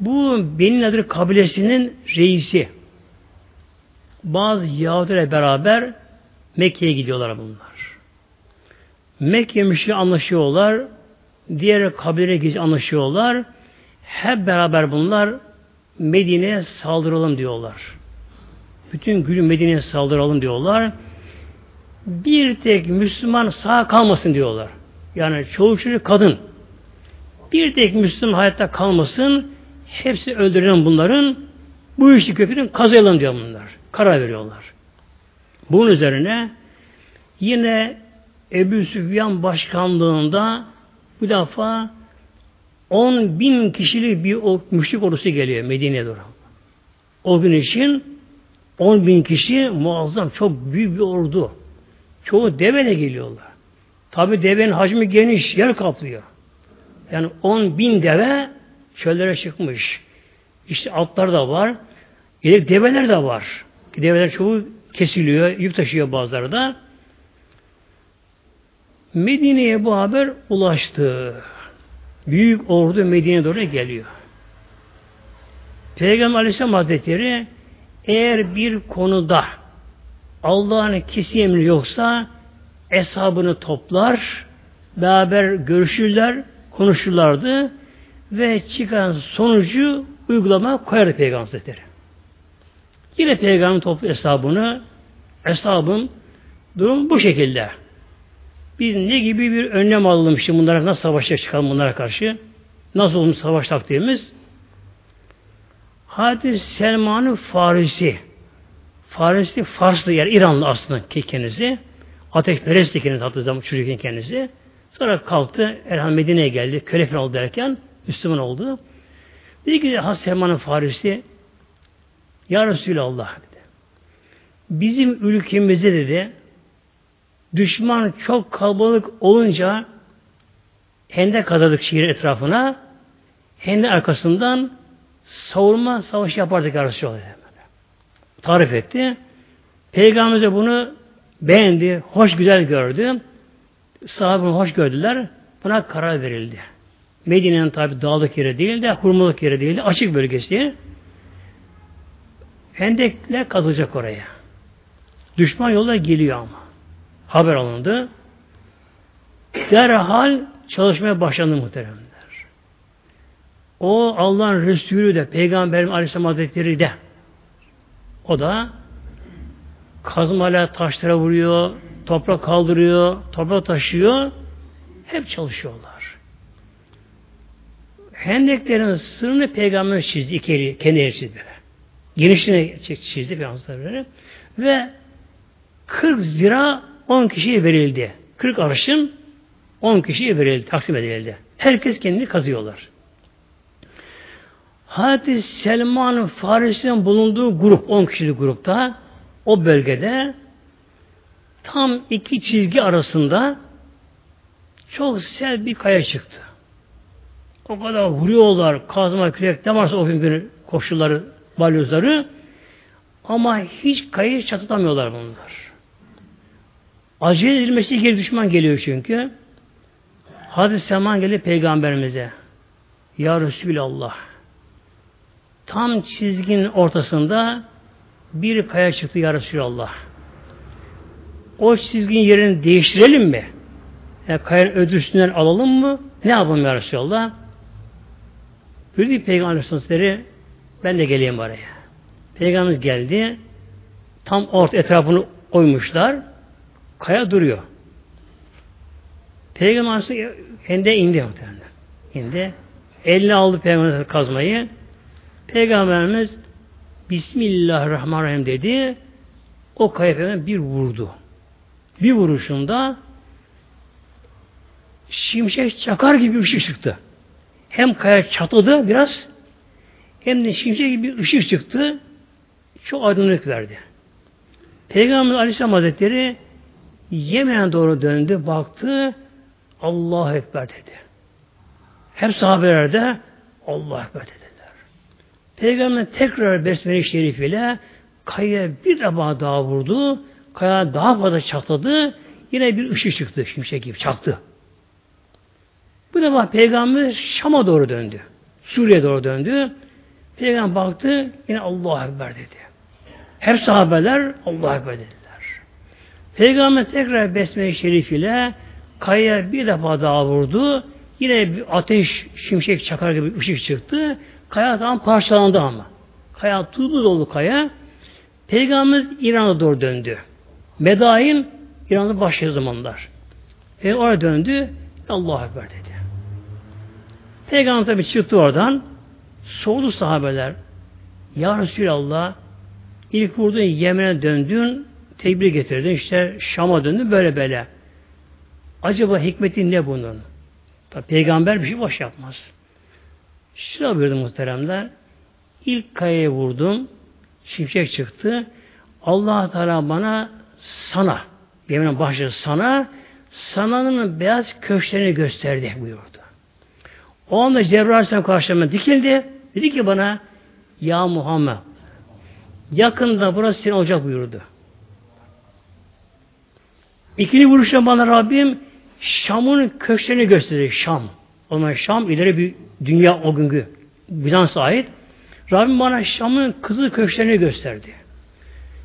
Bu Beni Nadir kabilesinin reisi. Bazı Yahudilerle beraber Mekke'ye gidiyorlar bunlar. Mekke müşri anlaşıyorlar. Diğer kabilelere gizli anlaşıyorlar. Hep beraber bunlar Medine'ye saldıralım diyorlar. Bütün gülü Medine'ye saldıralım diyorlar. Bir tek Müslüman sağ kalmasın diyorlar. Yani çoğu çocuk kadın. Bir tek Müslüman hayatta kalmasın. Hepsi öldüren bunların bu işi köpürün kazayalım diyor bunlar. Karar veriyorlar. Bunun üzerine yine Ebu Süfyan başkanlığında bu defa 10 bin kişilik bir o, müşrik ordusu geliyor Medine'ye doğru. O gün için 10 bin kişi muazzam çok büyük bir ordu. Çoğu deveyle geliyorlar. Tabi devenin hacmi geniş, yer kaplıyor. Yani 10 bin deve çöllere çıkmış. İşte atlar da var. Yedek develer de var. Develer çoğu kesiliyor, yük taşıyor bazıları da. Medine'ye bu haber ulaştı. Büyük ordu Medine'ye doğru geliyor. Peygamber Aleyhisselam Hazretleri eğer bir konuda Allah'ın kesin emri yoksa hesabını toplar, beraber görüşürler, konuşurlardı ve çıkan sonucu uygulama koyardı Peygamber Hazretleri. Yine Peygamber toplu hesabını, hesabın durum bu şekilde. Biz ne gibi bir önlem alalım şimdi bunlara nasıl savaşa çıkalım bunlara karşı? Nasıl olmuş savaş taktiğimiz? Hazreti Selman'ın Farisi Farisi Farslı yer İranlı aslında kendisi. Ateşperestti kendisi hatta zaman çocukken kendisi. Sonra kalktı Erhan Medine'ye geldi. Köle falan oldu derken Müslüman oldu. Dedi ki Hazreti Selman'ın Farisi Ya Resulallah dedi. Bizim ülkemizde dedi düşman çok kalabalık olunca hendek kazardık şehir etrafına hendek arkasından savurma savaşı yapardık ya Resulallah tarif etti. Peygamberimiz bunu beğendi, hoş güzel gördü. Sahabenin hoş gördüler. Buna karar verildi. Medine'nin tabi dağlık yeri değil de hurmalık yeri değil de açık bölgesi. Hendekle kazılacak oraya. Düşman yolda geliyor ama. Haber alındı. Derhal çalışmaya başlandı muhteremler. O Allah'ın Resulü de Peygamberim Aleyhisselam Hazretleri de O da kazmayla taşlara vuruyor, toprak kaldırıyor, toprak taşıyor. Hep çalışıyorlar. Hendeklerin sırrını peygamber çizdi, ikili, kendi çizdi böyle. Genişliğine çizdi peygamber Ve 40 zira 10 kişiye verildi. 40 arşın 10 kişiye verildi, taksim edildi. Herkes kendini kazıyorlar. Hazreti Selman Farisi'nin bulunduğu grup, 10 kişilik grupta o bölgede tam iki çizgi arasında çok sert bir kaya çıktı. O kadar vuruyorlar, kazma, kürek, ne varsa o gün koşulları, balyozları ama hiç kayayı çatıtamıyorlar bunlar. Acele edilmesi ilgili düşman geliyor çünkü. Hazreti Selman geldi peygamberimize. Ya Resulallah. Tam çizginin ortasında bir kaya çıktı ya Resulallah. O çizginin yerini değiştirelim mi? Yani kayanın ödüsünden alalım mı? Ne yapalım ya Resulallah? Buyurdu Peygamber Aleyhisselatü ben de geleyim oraya. Peygamberimiz geldi. Tam orta etrafını oymuşlar. Kaya duruyor. Peygamber Aleyhisselatü indi indi muhtemelen. İndi. Eline aldı Peygamber kazmayı. Peygamberimiz Bismillahirrahmanirrahim dedi. O kaya bir vurdu. Bir vuruşunda şimşek çakar gibi bir ışık çıktı. Hem kaya çatladı biraz hem de şimşek gibi bir ışık çıktı. Çok aydınlık verdi. Peygamber Aleyhisselam Hazretleri Yemen'e doğru döndü, baktı. Allah Ekber dedi. Hep sahabeler de Allah Ekber dediler. Peygamber tekrar Besmele-i Şerif ile kayaya bir defa daha vurdu. Kaya daha fazla çatladı. Yine bir ışık çıktı şimşek gibi çaktı. Bu defa Peygamber Şam'a doğru döndü. Suriye doğru döndü. Peygamber baktı yine Allah Ekber dedi. Her sahabeler Allah Ekber dediler. Peygamber tekrar Besmele-i Şerif ile kayaya bir defa daha vurdu. Yine bir ateş, şimşek çakar gibi ışık çıktı. Kaya tam parçalandı ama. Kaya tuzlu dolu kaya. Peygamberimiz İran'a doğru döndü. Medain İran'da başladığı zamanlar. Ve oraya döndü. Allah Ekber dedi. Peygamber tabi çıktı oradan. Soğudu sahabeler. Ya Resulallah ilk vurduğun Yemen'e döndün tekbir getirdin. işte Şam'a döndün böyle böyle. Acaba hikmeti ne bunun? Tabi peygamber bir şey boş yapmaz. Şuna buyurdu muhteremler. İlk kayaya vurdum. Şimşek çıktı. allah Teala bana sana yemin başladı sana sananın beyaz köşklerini gösterdi buyurdu. O anda Cebrail karşıma dikildi. Dedi ki bana Ya Muhammed yakında burası senin olacak buyurdu. İkinci vuruşta bana Rabbim Şam'ın köşklerini gösterdi. Şam. O zaman Şam ileri bir dünya o günkü Bizans'a ait. Rabbim bana Şam'ın kızıl köşklerini gösterdi.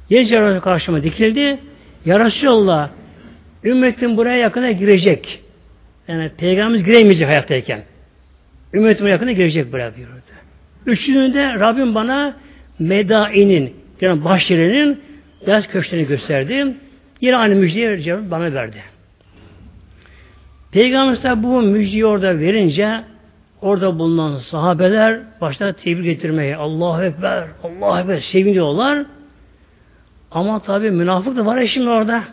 Yeni Cebrail karşıma dikildi. Ya Resulallah ümmetin buraya yakına girecek. Yani peygamberimiz giremeyecek hayattayken. Ümmetin yakına girecek buraya buyurdu. Üçüncüde Rabbim bana Medain'in yani başlarının beyaz köşklerini gösterdi. Yine aynı müjdeyi bana verdi. Peygamber bu müjdeyi orada verince orada bulunan sahabeler başta tebrik getirmeye Allahu Ekber, Allahu Ekber seviniyorlar. Ama tabi münafık da var ya şimdi orada.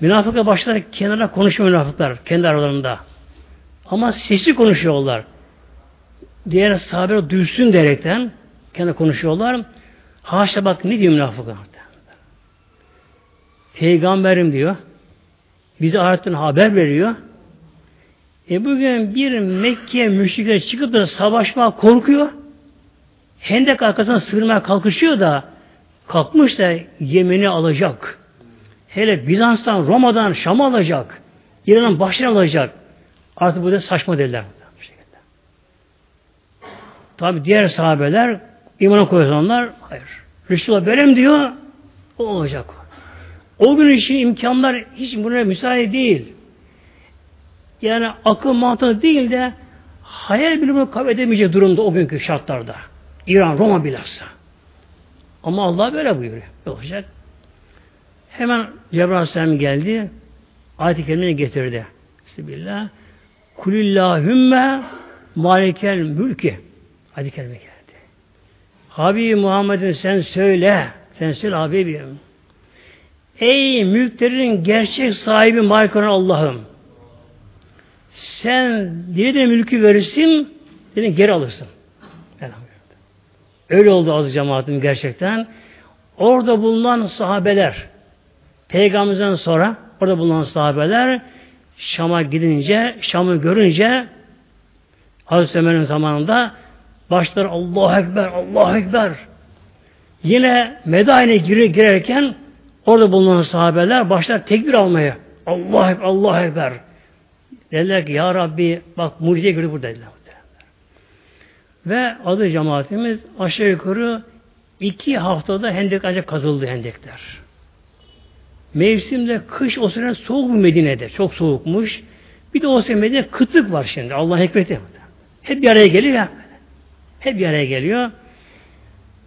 Münafıkla başlar kenara konuşuyor münafıklar kendi aralarında. Ama sesli konuşuyorlar. Diğer sahabeler duysun diyerekten kendi konuşuyorlar. Haşa bak ne diyor münafıklar. Peygamberim diyor. Bize ayetten haber veriyor. E bugün bir Mekke müşrikler çıkıp da savaşma korkuyor. Hendek arkasına sığınmaya kalkışıyor da kalkmış da Yemen'i alacak. Hele Bizans'tan, Roma'dan Şam'ı alacak. İran'ın başını alacak. Artık bu da saçma dediler. Tabi diğer sahabeler imana koyulanlar hayır. Resulullah böyle mi diyor? O olacak. O gün için imkanlar hiç buna müsaade değil. Yani akıl mantığı değil de hayal bile bunu kabul edemeyecek durumda o günkü şartlarda. İran, Roma bilhassa. Ama Allah böyle buyuruyor. Olacak? Hemen Cebrail Aleyhisselam geldi. Ayet-i Kerime'ni getirdi. Bismillah. Kulillahümme malikel mülki. Ayet-i Kerime geldi. Habib Muhammed'in sen söyle. Sen söyle Habibim. Ey mülklerin gerçek sahibi malik Allah'ım. Sen dilediğin mülkü verirsin, dilediğin geri alırsın. Öyle oldu az cemaatim gerçekten. Orada bulunan sahabeler, Peygamberimizden sonra orada bulunan sahabeler Şam'a gidince, Şam'ı görünce Hazreti Ömer'in zamanında başlar Allah Ekber, Allah Ekber. Yine Medine gire, girerken orada bulunan sahabeler başlar tekbir almaya. Allah Ekber, Allah Ekber. Dediler ki Ya Rabbi bak mucize gördü burada dediler. Ve adı cemaatimiz aşağı yukarı iki haftada hendek ancak kazıldı hendekler. Mevsimde kış o sene soğuk mu Medine'de? Çok soğukmuş. Bir de o sene Medine'de kıtlık var şimdi. Allah hikmeti. Hep bir araya geliyor ya. Hep bir araya geliyor.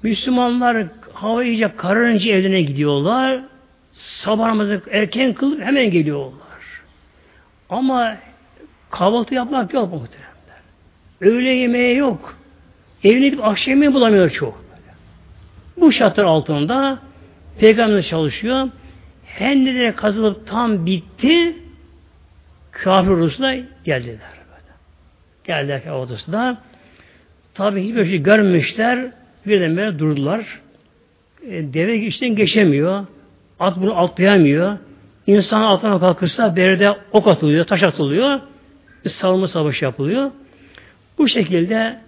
Müslümanlar hava iyice kararınca evlerine gidiyorlar. Sabah namazı erken kılıp hemen geliyorlar. Ama kahvaltı yapmak yok muhteremler. Öğle yemeği yok. Evine gidip akşam yemeği bulamıyor çoğu. Bu şartlar altında Peygamber çalışıyor. Hendeklere kazılıp tam bitti. Kafir Rus'la geldiler. Geldiler ordusu Tabi hiçbir şey görmüşler. Birdenbire durdular. E, deve işten geçemiyor. At bunu atlayamıyor. İnsan altına kalkırsa berede ok atılıyor, taş atılıyor. Savunma savaşı yapılıyor. Bu şekilde e,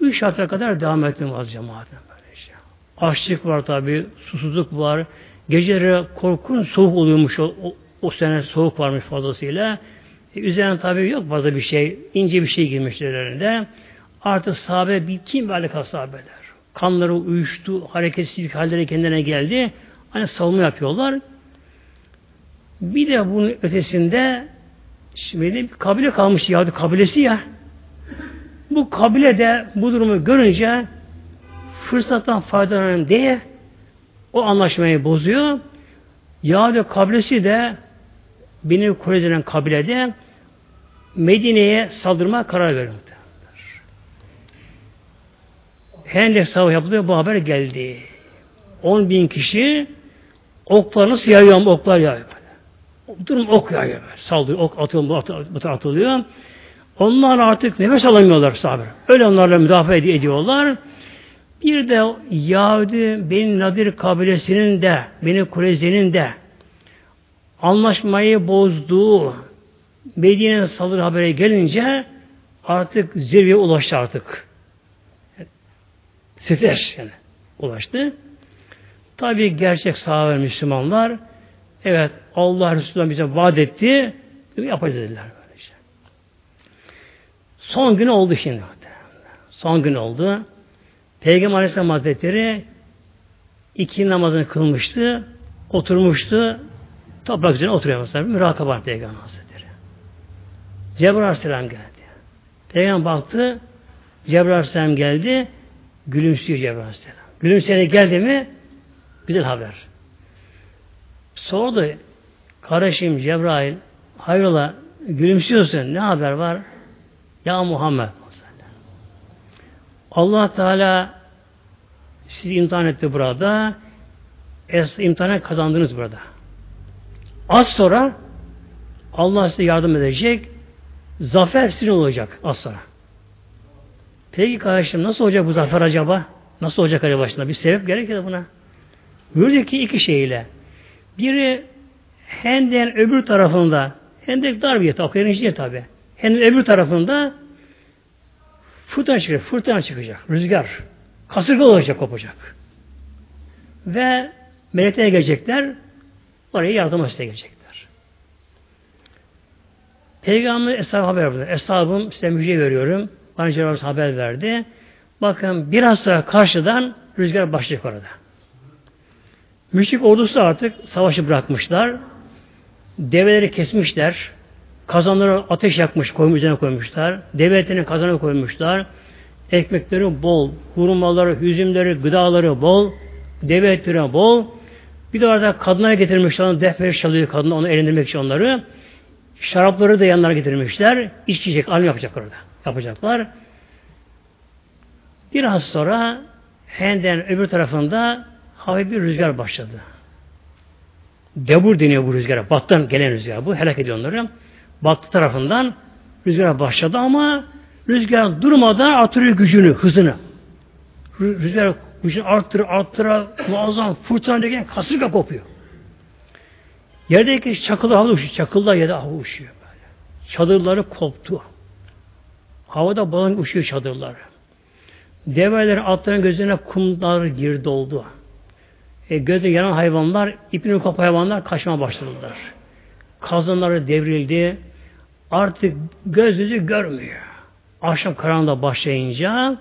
üç hafta kadar devam ettim az cemaatim. Açlık var tabi, susuzluk var. Geceleri korkunç soğuk oluyormuş o, o, sene soğuk varmış fazlasıyla. E, üzerine tabi yok fazla bir şey, ince bir şey girmiş üzerinde. Artık sahabe bir kim alaka sahabeler. Kanları uyuştu, hareketsizlik halleri kendine geldi. Hani savunma yapıyorlar. Bir de bunun ötesinde şimdi bir kabile kalmış Yahudi kabilesi ya. Bu kabile de bu durumu görünce fırsattan faydalanın diye o anlaşmayı bozuyor. Yahudi kabilesi de benim Kure denen kabilede Medine'ye saldırma karar veriyor. Hendek savaşı yapılıyor. Bu haber geldi. 10 bin kişi oklar nasıl yayıyor oklar yayıyor. Durum ok yayıyor. Saldırıyor. Ok atılıyor. atılıyor. Onlar artık nefes alamıyorlar sahabe. Öyle onlarla müdafaa ediyorlar. Bir de Yahudi Beni Nadir kabilesinin de Beni Kureyze'nin de anlaşmayı bozduğu Medine'nin saldırı haberi gelince artık zirveye ulaştı artık. Stres yani ulaştı. Tabi gerçek sahabe Müslümanlar evet Allah Resulü bize vaat etti yapacağız dediler. Böylece. Son gün oldu şimdi. Son gün oldu. Peygamber Aleyhisselam Hazretleri iki namazını kılmıştı. Oturmuştu. Toprak üzerine oturuyor mesela. Mürakabar Peygamber Hazretleri. Cebrail Aleyhisselam geldi. Peygamber baktı. Cebrail Aleyhisselam geldi. Gülümsüyor Cebrail Aleyhisselam. Gülümseyerek geldi mi güzel haber. Sordu kardeşim Cebrail hayrola gülümsüyorsun ne haber var? Ya Muhammed Allah Teala sizi imtihan etti burada. Es, imtihana kazandınız burada. Az sonra Allah size yardım edecek. Zafer sizin olacak az sonra. Peki kardeşim nasıl olacak bu zafer acaba? Nasıl olacak acaba başında? Bir sebep gerekir buna. Buyuruyor ki iki şeyle. Biri Hendek'in öbür tarafında Hendek dar bir okyanus yer tabi. Hendek'in öbür tarafında fırtına çıkacak, fırtına çıkacak, rüzgar. Kasırga olacak, kopacak. Ve melekler gelecekler, oraya yardım isteye gelecekler. Peygamber Eshab haber verdi. Eshabım size müjde veriyorum. Bana Cenab-ı haber verdi. Bakın biraz sonra karşıdan rüzgar başlayacak orada. Müşrik ordusu artık savaşı bırakmışlar. Develeri kesmişler. Kazanları ateş yakmış, koymuş, üzerine koymuşlar. Develerinin kazanı koymuşlar. Ekmekleri bol, hurmaları, üzümleri, gıdaları bol, deve etleri bol. Bir de orada kadınlara getirmişler, defter çalıyor kadın onu eğlendirmek için onları. Şarapları da yanlara getirmişler. İçecek, alım yapacaklar orada. Yapacaklar. Biraz sonra Henden öbür tarafında hafif bir rüzgar başladı. Debur deniyor bu rüzgara. Battan gelen rüzgar bu. Helak ediyor onları. Batı tarafından rüzgar başladı ama rüzgar durmadan artırıyor gücünü, hızını. Rüzgar gücünü arttır, arttıra, muazzam fırtına derken kasırga kopuyor. Yerdeki çakıllar hava uçuyor. Çakıllar yerde hava uçuyor. Çadırları koptu. Havada balon uçuyor çadırları. Develer atların gözüne kumlar girdi oldu. E, gözde yanan hayvanlar, ipini kopan hayvanlar kaçmaya başladılar. Kazanları devrildi. Artık göz yüzü görmüyor. Akşam karanlığa başlayınca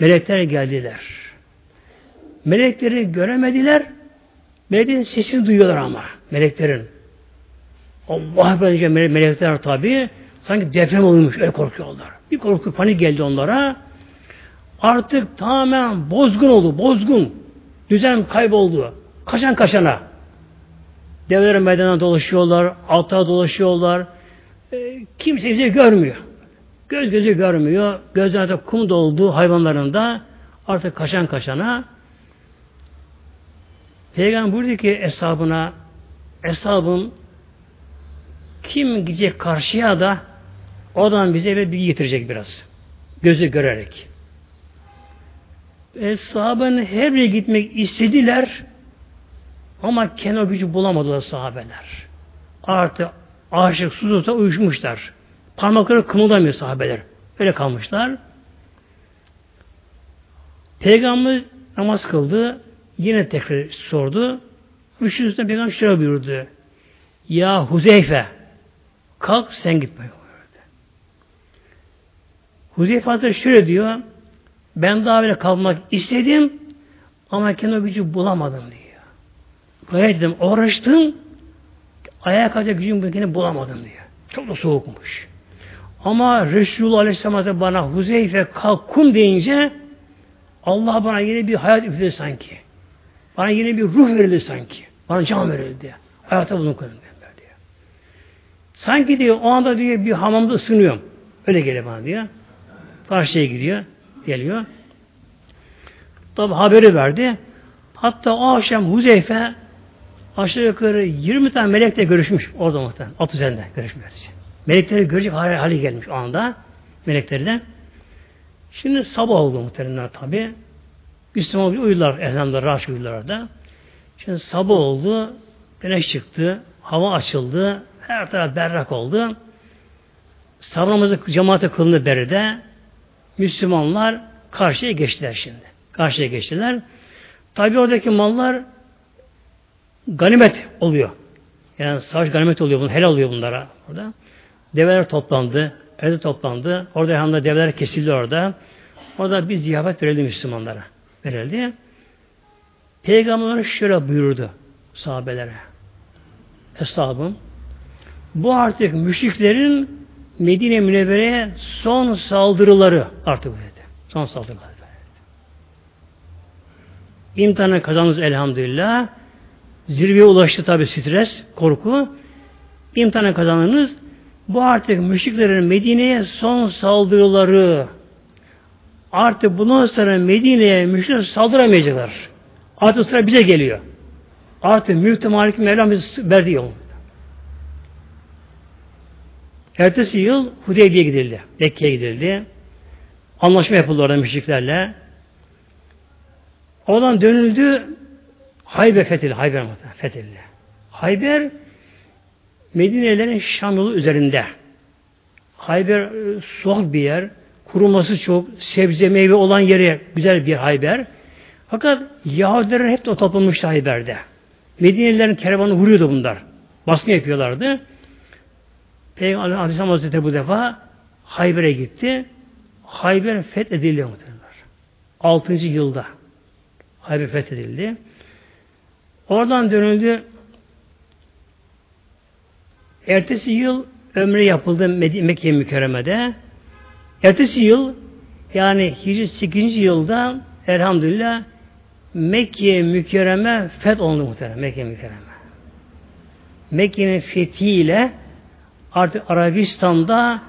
melekler geldiler. Melekleri göremediler. Meleklerin sesini duyuyorlar ama. Meleklerin. Allah bence melekler tabi sanki deprem olmuş öyle korkuyorlar. Bir korku panik geldi onlara. Artık tamamen bozgun oldu. Bozgun. Düzen kayboldu. Kaşan kaşana. Devlerin meydana dolaşıyorlar. Alta dolaşıyorlar. E, kimse bizi görmüyor. Göz gözü görmüyor. Gözlerde kum doldu hayvanlarında. Artık kaşan kaşana. Peygamber buyurdu ki hesabına hesabım kim gidecek karşıya da odan bize eve bilgi getirecek biraz. Gözü görerek. E, sahabenin her yere gitmek istediler ama kenar gücü bulamadılar sahabeler. Artı aşık susuzda uyuşmuşlar. Parmakları kımıldamıyor sahabeler. Öyle kalmışlar. Peygamber namaz kıldı. Yine tekrar sordu. Üçüncüsünde Peygamber şöyle buyurdu. Ya Huzeyfe kalk sen gitme. Huzeyfe Hazretleri şöyle diyor. Ben daha böyle kalmak istedim ama kendi gücü bulamadım diyor. Gayet dedim, uğraştım ayağa kalkacak gücüm kendini bulamadım diyor. Çok da soğukmuş. Ama Resulullah Aleyhisselam bana Huzeyfe kalk kum deyince Allah bana yine bir hayat üfledi sanki. Bana yine bir ruh verildi sanki. Bana can verildi. Hayata koydum diyor. Sanki diyor o anda diyor bir hamamda ısınıyorum. Öyle geliyor bana diyor. Karşıya gidiyor geliyor. Tabi haberi verdi. Hatta o akşam Huzeyfe aşağı yukarı 20 tane melekle görüşmüş orada muhtemelen. At üzerinde görüşmüş. Melekleri görecek hali, hali gelmiş o anda. Melekleri de. Şimdi sabah oldu muhtemelen tabi. Müslüman uyudular, ezanlar, rahatsız uyudular orada. Şimdi sabah oldu, güneş çıktı, hava açıldı, her taraf berrak oldu. Sabah namazı cemaate kılındı beride. Müslümanlar karşıya geçtiler şimdi. Karşıya geçtiler. Tabi oradaki mallar ganimet oluyor. Yani savaş ganimet oluyor. Bunu helal oluyor bunlara orada. Develer toplandı. Evde toplandı. Orada yanında develer kesildi orada. Orada bir ziyafet verildi Müslümanlara. Verildi. Peygamber şöyle buyurdu sahabelere. Hesabım bu artık müşriklerin Medine Münevvere'ye son saldırıları artık dedi. Son saldırıları. İmtihanı kazandınız elhamdülillah. Zirveye ulaştı tabi stres, korku. İmtihanı kazandınız. Bu artık müşriklerin Medine'ye son saldırıları. Artık bundan sonra Medine'ye müşrikler saldıramayacaklar. Artık sıra bize geliyor. Artık mülk malik Mevlam verdi yol. Ertesi yıl Hudeybiye gidildi. Mekke'ye gidildi. Anlaşma yapıldı orada müşriklerle. Oradan dönüldü Hayber fethedildi. Hayber fethedildi. Hayber Medine'lerin Şam üzerinde. Hayber e, soğuk bir yer. Kuruması çok. Sebze meyve olan yeri güzel bir Hayber. Fakat Yahudilerin hep de o toplanmıştı Hayber'de. Medinelilerin kervanı vuruyordu bunlar. Baskı yapıyorlardı. Peygamber Aleyhisselam Hazretleri bu defa Hayber'e gitti. Hayber fethedildi muhtemelen. 6. yılda Hayber fethedildi. Oradan dönüldü. Ertesi yıl ömre yapıldı Mekke mükerremede. Ertesi yıl Yani Hicri 8. yılda elhamdülillah Mekke mükerreme feth oldu muhtemelen Mekke mükerreme. Mekke'nin fethiyle artık Arabistan'da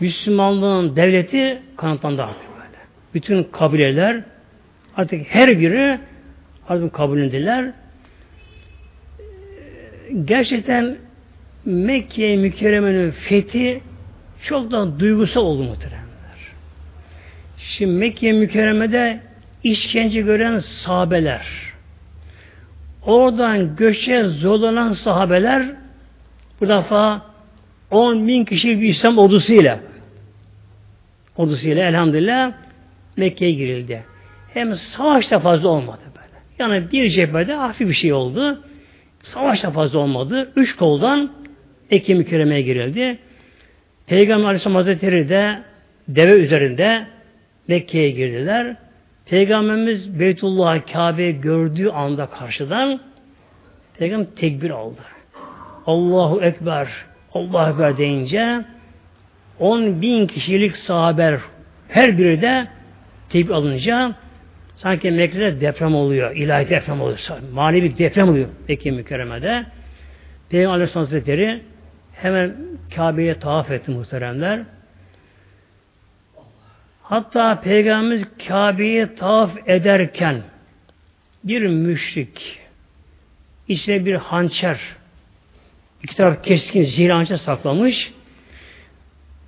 Müslümanlığın devleti kanıtlandı artık böyle. Bütün kabileler artık her biri artık kabul edildiler. Gerçekten Mekke mükerremenin fethi çok da duygusal oldu muhteremler. Şimdi Mekke mükerremede işkence gören sahabeler, oradan göçe zorlanan sahabeler bu defa 10 bin kişi bir İslam ordusuyla ordusuyla elhamdülillah Mekke'ye girildi. Hem savaş da fazla olmadı böyle. Yani bir cephede hafif bir şey oldu. Savaş da fazla olmadı. Üç koldan Mekke mükerremeye girildi. Peygamber Aleyhisselam Hazretleri de deve üzerinde Mekke'ye girdiler. Peygamberimiz Beytullah Kabe'yi gördüğü anda karşıdan Peygamber tekbir aldı. Allahu Ekber, Allahu Ekber deyince 10 bin kişilik sahaber her biri de tekbir alınca sanki Mekke'de deprem oluyor. ilahi deprem oluyor. Manevi deprem oluyor Mekke mükerremede. Peygamber Aleyhisselam Hazretleri hemen Kabe'ye tavaf etti muhteremler. Hatta Peygamberimiz Kabe'yi tavaf ederken bir müşrik içine bir hançer iki taraf keskin hançer saklamış.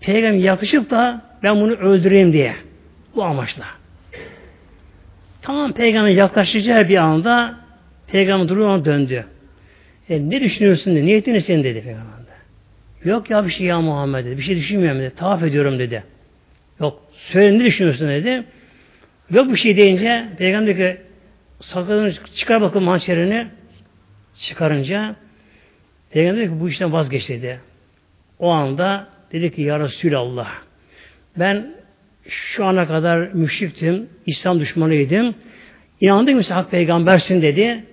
Peygamber yakışıp da ben bunu öldüreyim diye bu amaçla. Tamam peygamber yaklaşacağı bir anda peygamber duruma döndü. E, ne düşünüyorsun dedi. Niyetin ne senin dedi peygamber. Yok ya bir şey ya Muhammed dedi. Bir şey düşünmüyorum dedi. Tavaf ediyorum dedi. Yok. Söyle ne düşünüyorsun dedi. Yok bir şey deyince peygamber ki sakalını çıkar bakın hançerini çıkarınca peygamber dedi ki bu işten vazgeç dedi. O anda dedi ki ya Resulallah ben şu ana kadar müşriktim, İslam düşmanıydım. İnandık mı hak peygambersin dedi.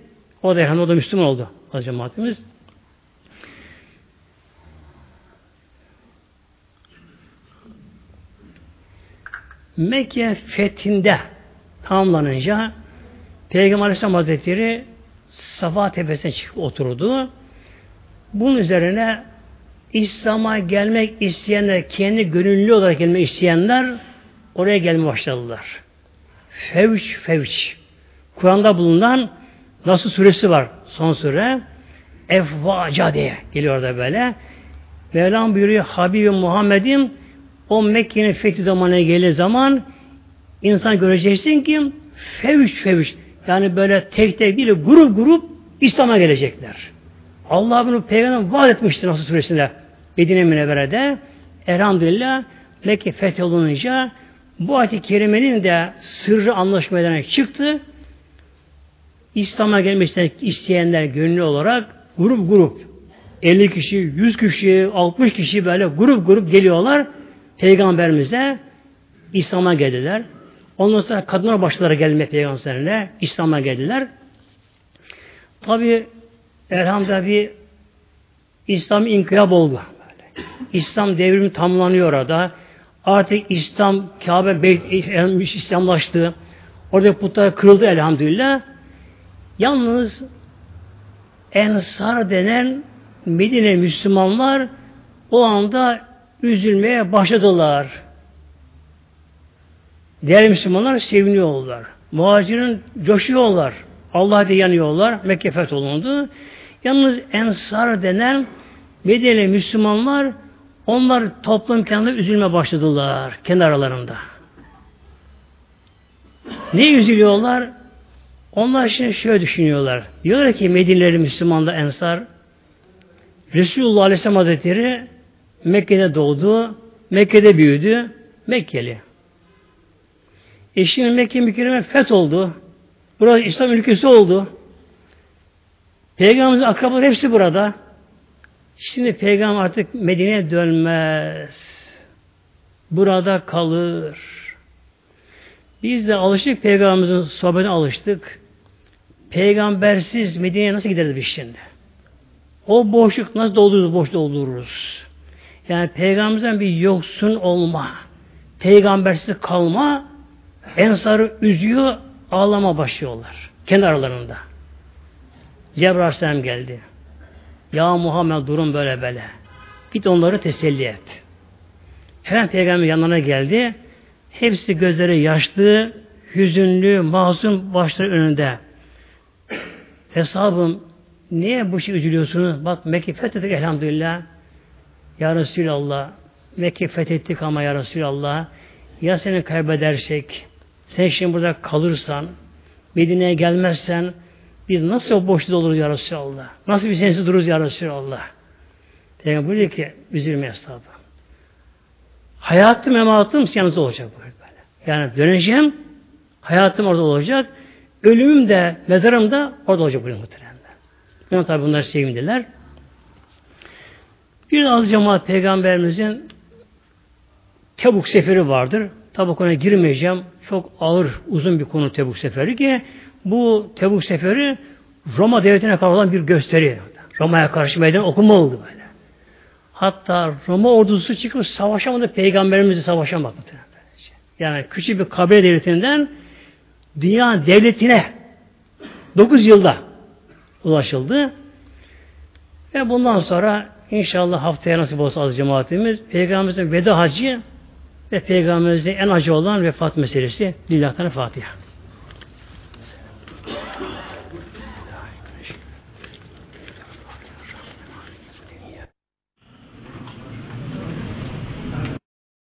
O da o da Müslüman oldu. O cemaatimiz. Mekke fethinde tamamlanınca Peygamber Aleyhisselam Hazretleri Safa tepesine çıkıp oturdu. Bunun üzerine İslam'a gelmek isteyenler, kendi gönüllü olarak gelmek isteyenler oraya gelmeye başladılar. Fevç, fevç. Kur'an'da bulunan nasıl suresi var son sure? Efvaca diye geliyor da böyle. Mevlam buyuruyor Habibi Muhammed'im o Mekke'nin fethi zamanına gelir zaman insan göreceksin ki fevç fevç yani böyle tek tek değil grup grup İslam'a gelecekler. Allah bunu peygamber vaat etmiştir Nasıl suresinde Medine Münevvere'de elhamdülillah Mekke fetholununca bu ayet-i kerimenin de sırrı anlaşmadan çıktı. İslam'a gelmek isteyenler gönüllü olarak grup grup 50 kişi, 100 kişi, 60 kişi böyle grup grup geliyorlar. Peygamberimize İslam'a geldiler. Ondan sonra kadınlar başları gelmeye peygamberine İslam'a geldiler. Tabi elhamdülillah bir İslam inkılap oldu. İslam devrimi tamamlanıyor orada. Artık İslam Kabe Beyt İslamlaştı. Orada putlar kırıldı elhamdülillah. Yalnız Ensar denen Medine Müslümanlar o anda üzülmeye başladılar. Diğer Müslümanlar seviniyorlar. Muhacirin coşuyorlar. Allah'a yanıyorlar. Mekke fetholundu. Yalnız Ensar denen Medine Müslümanlar onlar toplum kendi üzülme başladılar kendi aralarında. Ne üzülüyorlar? Onlar şimdi şöyle düşünüyorlar. Diyorlar ki Medine'li Müslümanlar Ensar Resulullah Aleyhisselam Hazretleri Mekke'de doğdu, Mekke'de büyüdü, Mekkeli. E şimdi Mekke mükerreme feth oldu. Burası İslam ülkesi oldu. Peygamberimizin akrabaları hepsi burada. Şimdi peygamber artık Medine'ye dönmez. Burada kalır. Biz de alıştık peygamberimizin sohbetine alıştık. Peygambersiz Medine'ye nasıl gideriz biz şimdi? O boşluk nasıl doldururuz, boş doldururuz. Yani peygamberimizden bir yoksun olma, peygambersiz kalma ensarı üzüyor ağlama başlıyorlar. Kendi aralarında. Cebrail geldi. Ya Muhammed durum böyle böyle. Git onları teselli et. Hemen peygamber yanına geldi. Hepsi gözleri yaşlı, hüzünlü, masum başları önünde. Hesabım niye bu şey üzülüyorsunuz? Bak Mekke fethettik elhamdülillah. Ya Resulallah Mekke fethettik ama ya Resulallah ya seni kaybedersek sen şimdi burada kalırsan Medine'ye gelmezsen biz nasıl o boşluğu oluruz ya Resulallah? Nasıl bir sensiz dururuz ya Resulallah? Peygamber buyuruyor ki üzülme estağfurullah. Hayatım ematım yanınızda olacak böyle. Yani döneceğim hayatım orada olacak. Ölümüm de mezarım da orada olacak bu muhteremler. Yani tabi bunlar sevimliler. Bir az cemaat peygamberimizin Tebuk seferi vardır. Tabi konuya girmeyeceğim. Çok ağır, uzun bir konu Tebuk seferi ki bu Tebuk seferi Roma devletine karşı olan bir gösteri. Roma'ya karşı meydan okuma oldu böyle. Hatta Roma ordusu çıkıp savaşamadı, peygamberimizle savaşamadı. Yani küçük bir kabile devletinden dünya devletine 9 yılda ulaşıldı. Ve bundan sonra inşallah haftaya nasip olsa az cemaatimiz Peygamberimizin veda hacı ve Peygamberimizin en acı olan vefat meselesi Lillah'tan Fatiha.